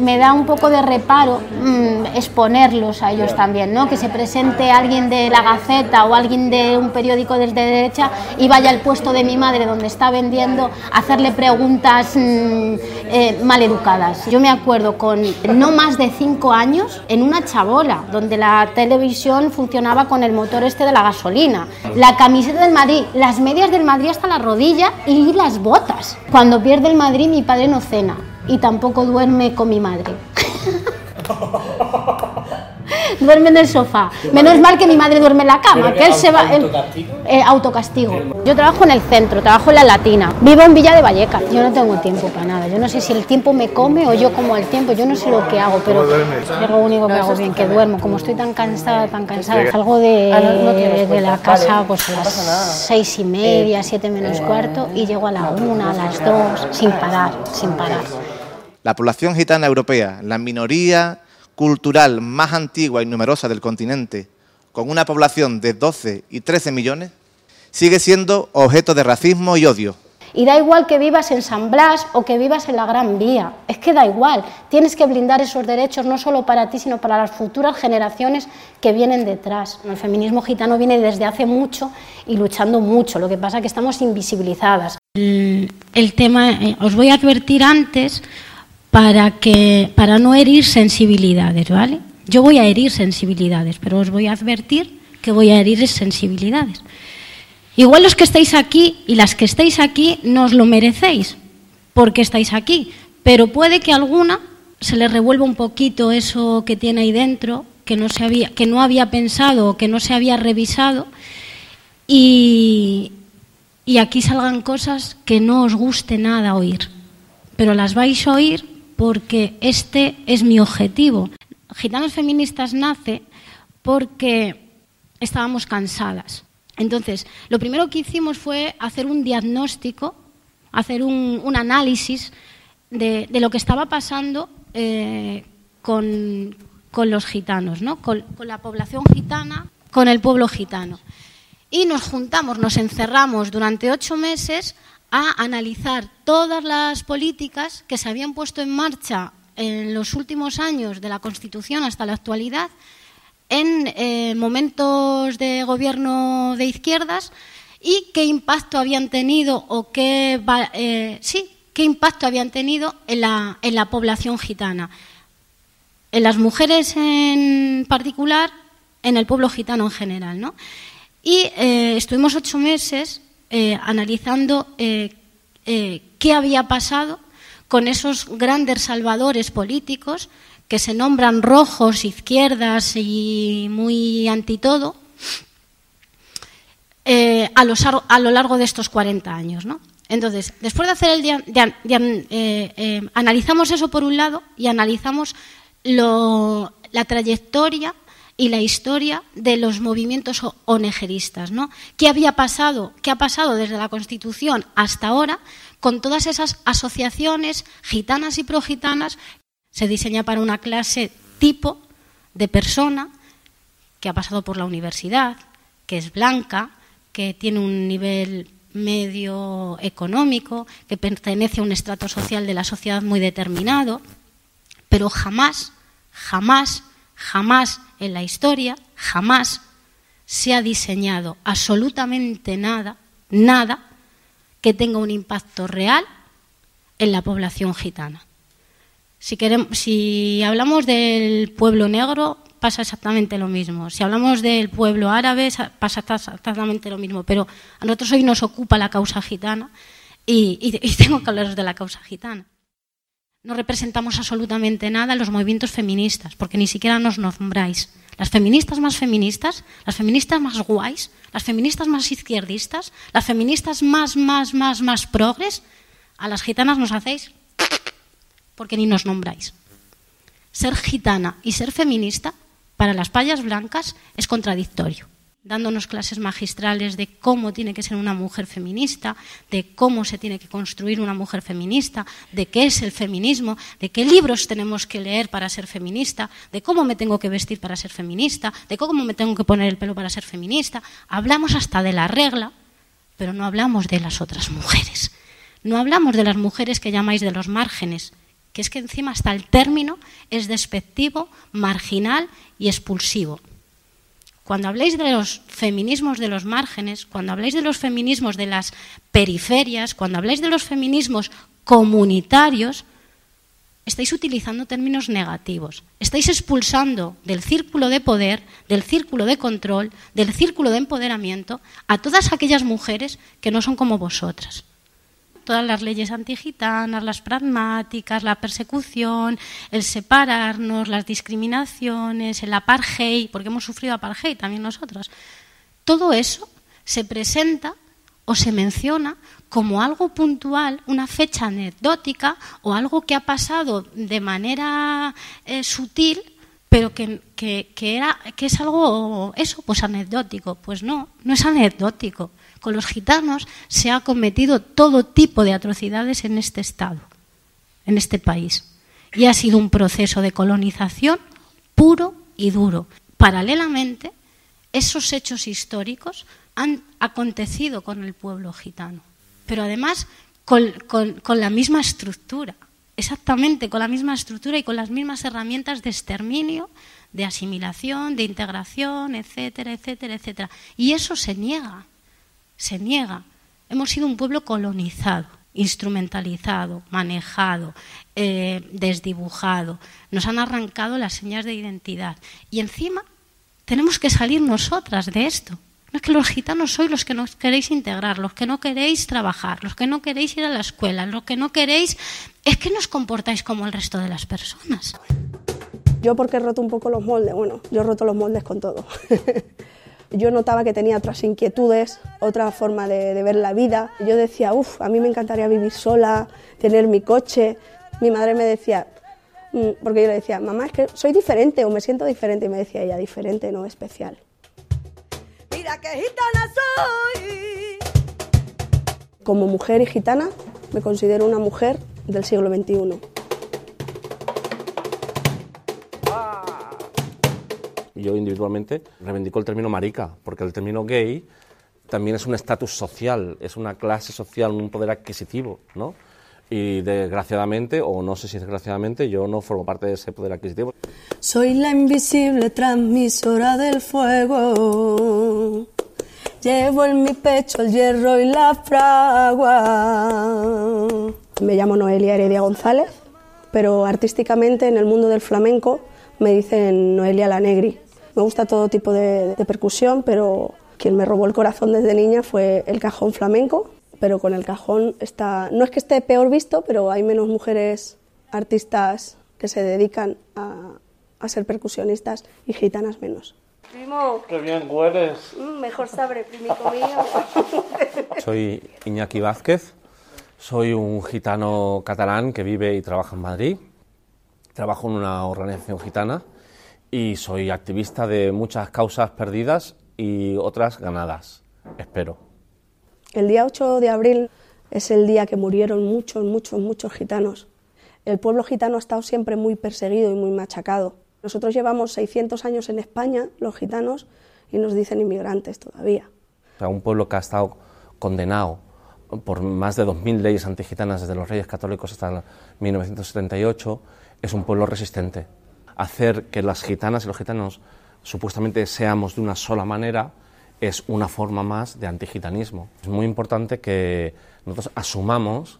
me da un poco de reparo mmm, exponerlos a ellos también, ¿no? que se presente alguien de la Gaceta o alguien de un periódico desde derecha y vaya al puesto de mi madre donde está vendiendo hacerle preguntas mmm, eh, maleducadas. Yo me acuerdo con no más de cinco años en una chabola donde la televisión funcionaba con el motor este de la gasolina, la camiseta del Madrid, las medias del Madrid hasta la rodilla y las botas. Cuando pierde el Madrid mi padre no cena y tampoco duerme con mi madre. (laughs) (laughs) duerme en el sofá. Menos mal que mi madre duerme en la cama, que él se va. Él, eh, autocastigo. Yo trabajo en el centro, trabajo en la Latina. Vivo en Villa de Vallecas. Yo no tengo tiempo para nada. Yo no sé si el tiempo me come o yo como el tiempo. Yo no sé lo que hago, pero es lo único que hago bien, que duermo. Como estoy tan cansada, tan cansada, salgo de, de la casa pues a las seis y media, siete menos cuarto y llego a la una, a las dos, sin parar, sin parar. La población gitana europea, la minoría cultural más antigua y numerosa del continente, con una población de 12 y 13 millones, sigue siendo objeto de racismo y odio. Y da igual que vivas en San Blas o que vivas en la Gran Vía, es que da igual, tienes que blindar esos derechos no solo para ti, sino para las futuras generaciones que vienen detrás. El feminismo gitano viene desde hace mucho y luchando mucho, lo que pasa es que estamos invisibilizadas. El, el tema, eh, os voy a advertir antes para, que, para no herir sensibilidades, ¿vale? Yo voy a herir sensibilidades, pero os voy a advertir que voy a herir sensibilidades. Igual los que estáis aquí y las que estáis aquí no os lo merecéis, porque estáis aquí, pero puede que alguna se le revuelva un poquito eso que tiene ahí dentro, que no, se había, que no había pensado o que no se había revisado, y, y aquí salgan cosas que no os guste nada oír, pero las vais a oír porque este es mi objetivo. Gitanas Feministas nace porque estábamos cansadas. Entonces, lo primero que hicimos fue hacer un diagnóstico, hacer un, análisis de, lo que estaba pasando eh, con, los gitanos, ¿no? Con la población gitana, con el pueblo gitano. Y nos juntamos, nos encerramos durante ocho meses a analizar todas las políticas que se habían puesto en marcha en los últimos años de la Constitución hasta la actualidad en eh, momentos de gobierno de izquierdas y qué impacto habían tenido o qué eh, sí qué impacto habían tenido en la, en la población gitana en las mujeres en particular en el pueblo gitano en general ¿no? y eh, estuvimos ocho meses eh, analizando eh, eh, qué había pasado con esos grandes salvadores políticos que se nombran rojos, izquierdas y muy antitodo eh, a, lo largo de estos 40 años. ¿no? Entonces, después de hacer el dia, dia, dia, analizamos eso por un lado y analizamos la trayectoria y la historia de los movimientos onegeristas, ¿no? ¿Qué había pasado? ¿Qué ha pasado desde la Constitución hasta ahora con todas esas asociaciones gitanas y progitanas? Se diseña para una clase tipo de persona que ha pasado por la universidad, que es blanca, que tiene un nivel medio económico, que pertenece a un estrato social de la sociedad muy determinado, pero jamás, jamás, jamás en la historia jamás se ha diseñado absolutamente nada, nada que tenga un impacto real en la población gitana. Si, hablamos del pueblo negro, pasa exactamente lo mismo. Si hablamos del pueblo árabe, pasa exactamente lo mismo. Pero a nosotros hoy nos ocupa la causa gitana y, y tengo que hablaros de la causa gitana. No representamos absolutamente nada los movimientos feministas, porque ni siquiera nos nombráis. Las feministas más feministas, las feministas más guays, las feministas más izquierdistas, las feministas más, más, más, más progres, a las gitanas nos hacéis porque ni nos nombráis. Ser gitana y ser feminista para las payas blancas es contradictorio dándonos clases magistrales de cómo tiene que ser una mujer feminista, de cómo se tiene que construir una mujer feminista, de qué es el feminismo, de qué libros tenemos que leer para ser feminista, de cómo me tengo que vestir para ser feminista, de cómo me tengo que poner el pelo para ser feminista. Hablamos hasta de la regla, pero no hablamos de las otras mujeres. No hablamos de las mujeres que llamáis de los márgenes, que es que encima hasta el término es despectivo, marginal y expulsivo. Cuando habléis de los feminismos de los márgenes, cuando habléis de los feminismos de las periferias, cuando habléis de los feminismos comunitarios, estáis utilizando términos negativos. Estáis expulsando del círculo de poder, del círculo de control, del círculo de empoderamiento a todas aquellas mujeres que no son como vosotras todas las leyes antigitanas, las pragmáticas, la persecución, el separarnos, las discriminaciones, el apartheid, porque hemos sufrido apartheid también nosotros. Todo eso se presenta o se menciona como algo puntual, una fecha anecdótica o algo que ha pasado de manera eh, sutil, pero que, que, era, que es algo, eso, pues anecdótico. Pues no, no es anecdótico. Con los gitanos se ha cometido todo tipo de atrocidades en este Estado, en este país. Y ha sido un proceso de colonización puro y duro. Paralelamente, esos hechos históricos han acontecido con el pueblo gitano, pero además con, con, la misma estructura, exactamente con la misma estructura y con las mismas herramientas de exterminio, de asimilación, de integración, etcétera, etcétera, etcétera. Y eso se niega se niega. Hemos sido un pueblo colonizado, instrumentalizado, manejado, eh, desdibujado. Nos han arrancado las señas de identidad. Y encima tenemos que salir nosotras de esto. No es que los gitanos sois los que no queréis integrar, los que no queréis trabajar, los que no queréis ir a la escuela, los que no queréis... Es que nos comportáis como el resto de las personas. Yo porque he roto un poco los moldes, bueno, yo he roto los moldes con todo. (laughs) yo notaba que tenía otras inquietudes, otra forma de, ver la vida. Yo decía, uff, a mí me encantaría vivir sola, tener mi coche. Mi madre me decía, mm, porque yo le decía, mamá, es que soy diferente o me siento diferente. Y me decía ella, diferente, no especial. Mira qué gitana soy. Como mujer y gitana, me considero una mujer del siglo XXI. Yo individualmente reivindico el término marica, porque el término gay también es un estatus social, es una clase social, un poder adquisitivo, ¿no? Y desgraciadamente, o no sé si desgraciadamente, yo no formo parte de ese poder adquisitivo. Soy la invisible transmisora del fuego. Llevo en mi pecho el hierro y la fragua. Me llamo Noelia Heredia González, pero artísticamente en el mundo del flamenco me dicen Noelia la Negri. Me gusta todo tipo de, percusión, pero quien me robó el corazón desde niña fue el cajón flamenco, pero con el cajón está, no es que esté peor visto, pero hay menos mujeres artistas que se dedican a, ser percusionistas y gitanas menos. Primo. Qué bien hueles. Mm, mejor sabre, primico mío. (laughs) Soy Iñaki Vázquez, soy un gitano catalán que vive y trabaja en Madrid. Trabajo en una organización gitana y soy activista de muchas causas perdidas y otras ganadas, espero. El día 8 de abril es el día que murieron muchos, muchos, muchos gitanos. El pueblo gitano ha estado siempre muy perseguido y muy machacado. Nosotros llevamos 600 años en España, los gitanos, y nos dicen inmigrantes todavía. un pueblo que ha estado condenado por más de 2.000 leyes antigitanas desde los reyes católicos hasta 1978, es un pueblo resistente hacer que las gitanas y los gitanos supuestamente seamos de una sola manera es una forma más de antigitanismo. Es muy importante que nosotros asumamos,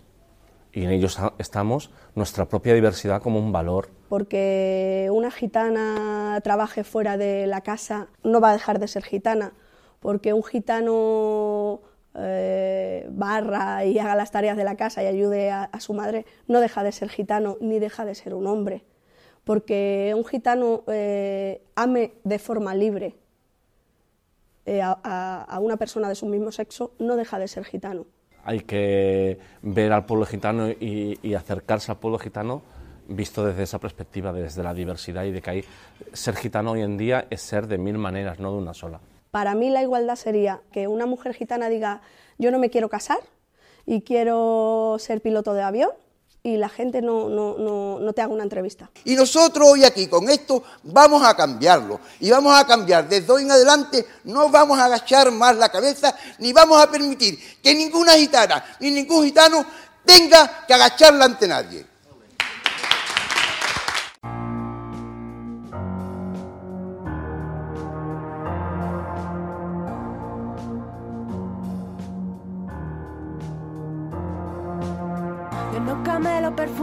y en ello estamos, nuestra propia diversidad como un valor. Porque una gitana trabaje fuera de la casa no va a dejar de ser gitana, porque un gitano eh, barra y haga las tareas de la casa y ayude a, a, su madre, no deja de ser gitano ni deja de ser un hombre. Porque un gitano eh, ame de forma libre eh, a, a, a una persona de su mismo sexo, no deja de ser gitano. Hay que ver al pueblo gitano y, y acercarse al pueblo gitano visto desde esa perspectiva, desde la diversidad y de que hay, ser gitano hoy en día es ser de mil maneras, no de una sola. Para mí la igualdad sería que una mujer gitana diga yo no me quiero casar y quiero ser piloto de avión y la gente no, no, no, no, te haga una entrevista. Y nosotros hoy aquí con esto vamos a cambiarlo y vamos a cambiar. Desde hoy en adelante no vamos a agachar más la cabeza ni vamos a permitir que ninguna gitana ni ningún gitano tenga que agacharla ante nadie.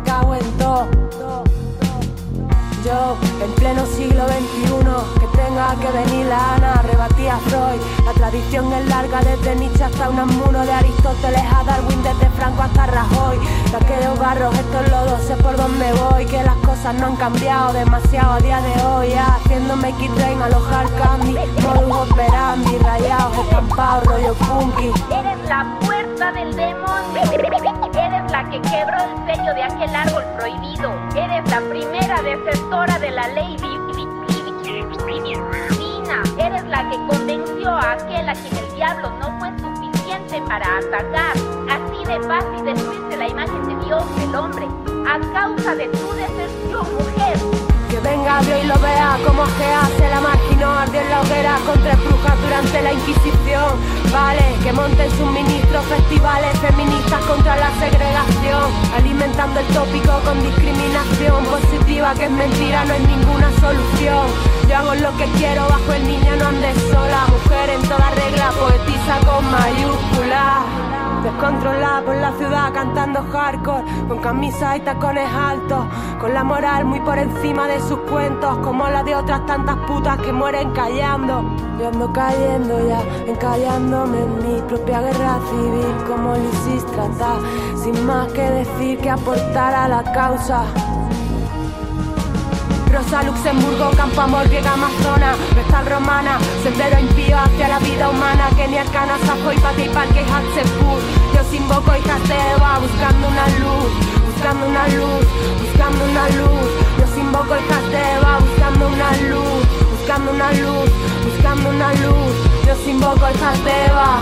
cago en todo. Yo, en pleno siglo XXI, que tenga que venir la Ana, rebatía a Freud. La tradición es larga desde Nietzsche hasta Unamuno, de Aristóteles a Darwin, desde Franco hasta Rajoy. De aquellos barros, estos lodos, sé por dónde voy, que las cosas no han cambiado demasiado a día de hoy. Ya, haciéndome X-Train, alojar candy, modus operandi, rayados, escampados, rollo punky. Eres la puerta del demonio. La que quebró el sello de aquel árbol prohibido. Eres la primera desertora de la ley divina. Eres la que convenció a aquel a quien el diablo no fue suficiente para atacar. Así de fácil destruirse la imagen de Dios, el hombre, a causa de tu deserción, mujer. Venga Dios y lo vea como que hace la máquina ardió en la hoguera contra brujas durante la Inquisición. Vale, que monten suministros, festivales feministas contra la segregación, alimentando el tópico con discriminación positiva que es mentira, no es ninguna solución. Yo hago lo que quiero bajo el niño, no andes sola, mujer en toda regla, poetiza con mayúsculas. Descontrolada por la ciudad cantando hardcore Con camisas y tacones altos Con la moral muy por encima de sus cuentos Como la de otras tantas putas que mueren callando. Yo ando cayendo ya, encallándome en mi propia guerra civil Como Lysis tratar Sin más que decir que aportar a la causa Rosa, Luxemburgo, Campo Amor, Griega, Amazona, Vestal Romana, Sendero impío hacia la vida humana, Kenia, Cana, Sajo y Pati, Parque, Hatzepur. Yo os invoco hijas de Eva, buscando una luz, buscando una luz, buscando una luz. Yo os invoco hijas de Eva, buscando una luz, buscando una luz, buscando una luz. Yo os invoco hijas de Eva.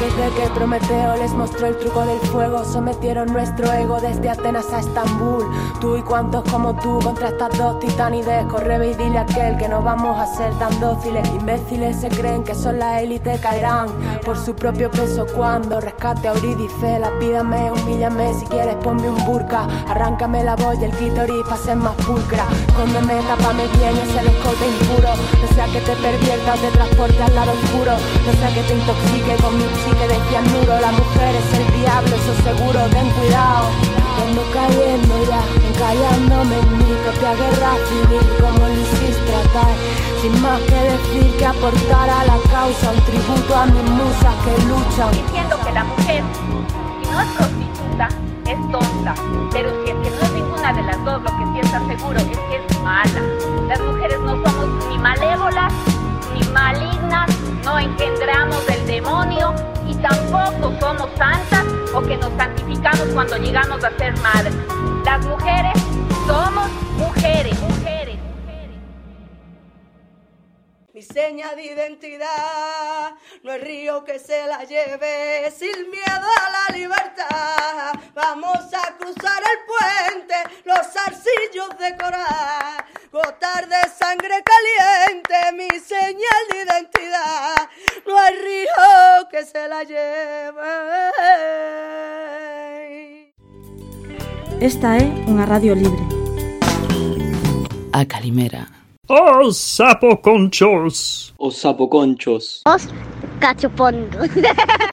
Desde que Prometeo les mostró el truco del fuego, sometieron nuestro ego desde Atenas a Estambul. Tú y cuantos como tú contra estas dos titanides, corre y dile a aquel que no vamos a ser tan dóciles. Imbéciles se creen que son la élite, caerán por su propio peso cuando rescate a Eurídice. Lapídame, humíllame, si quieres ponme un burka, arráncame la voz y el clítoris para ser más pulcra. Cóndeme, tápame bien ese escote impuro, no sea que te pervierta o te transporte al lado oscuro, no sea que te intoxique con mi que decía el muro, la mujer es el diablo, eso seguro, ten cuidado. Ando cayendo ya, encallándome en mi propia guerra civil, como lo hiciste tratar, sin más que decir que aportar a la causa, un tributo a mis musas que luchan. Diciendo que la mujer, si no es prostituta, es tonta, pero si es que no es ninguna de las dos, lo que sí está seguro es que es mala. Las mujeres no somos ni malévolas, ni malignas, no engendramos el demonio y tampoco somos santas o que nos santificamos cuando llegamos a ser madres. Las mujeres somos mujeres, mujeres. Mi seña de identidad no es río que se la lleve sin miedo a la libertad. Vamos a cruzar el puente, los arcillos de coral, gotar de sangre caliente, mi señal de identidad. No hay río que se la lleve. Esta é unha radio libre. A Calimera. Os sapoconchos. Os sapoconchos. Os cachopondos. (laughs)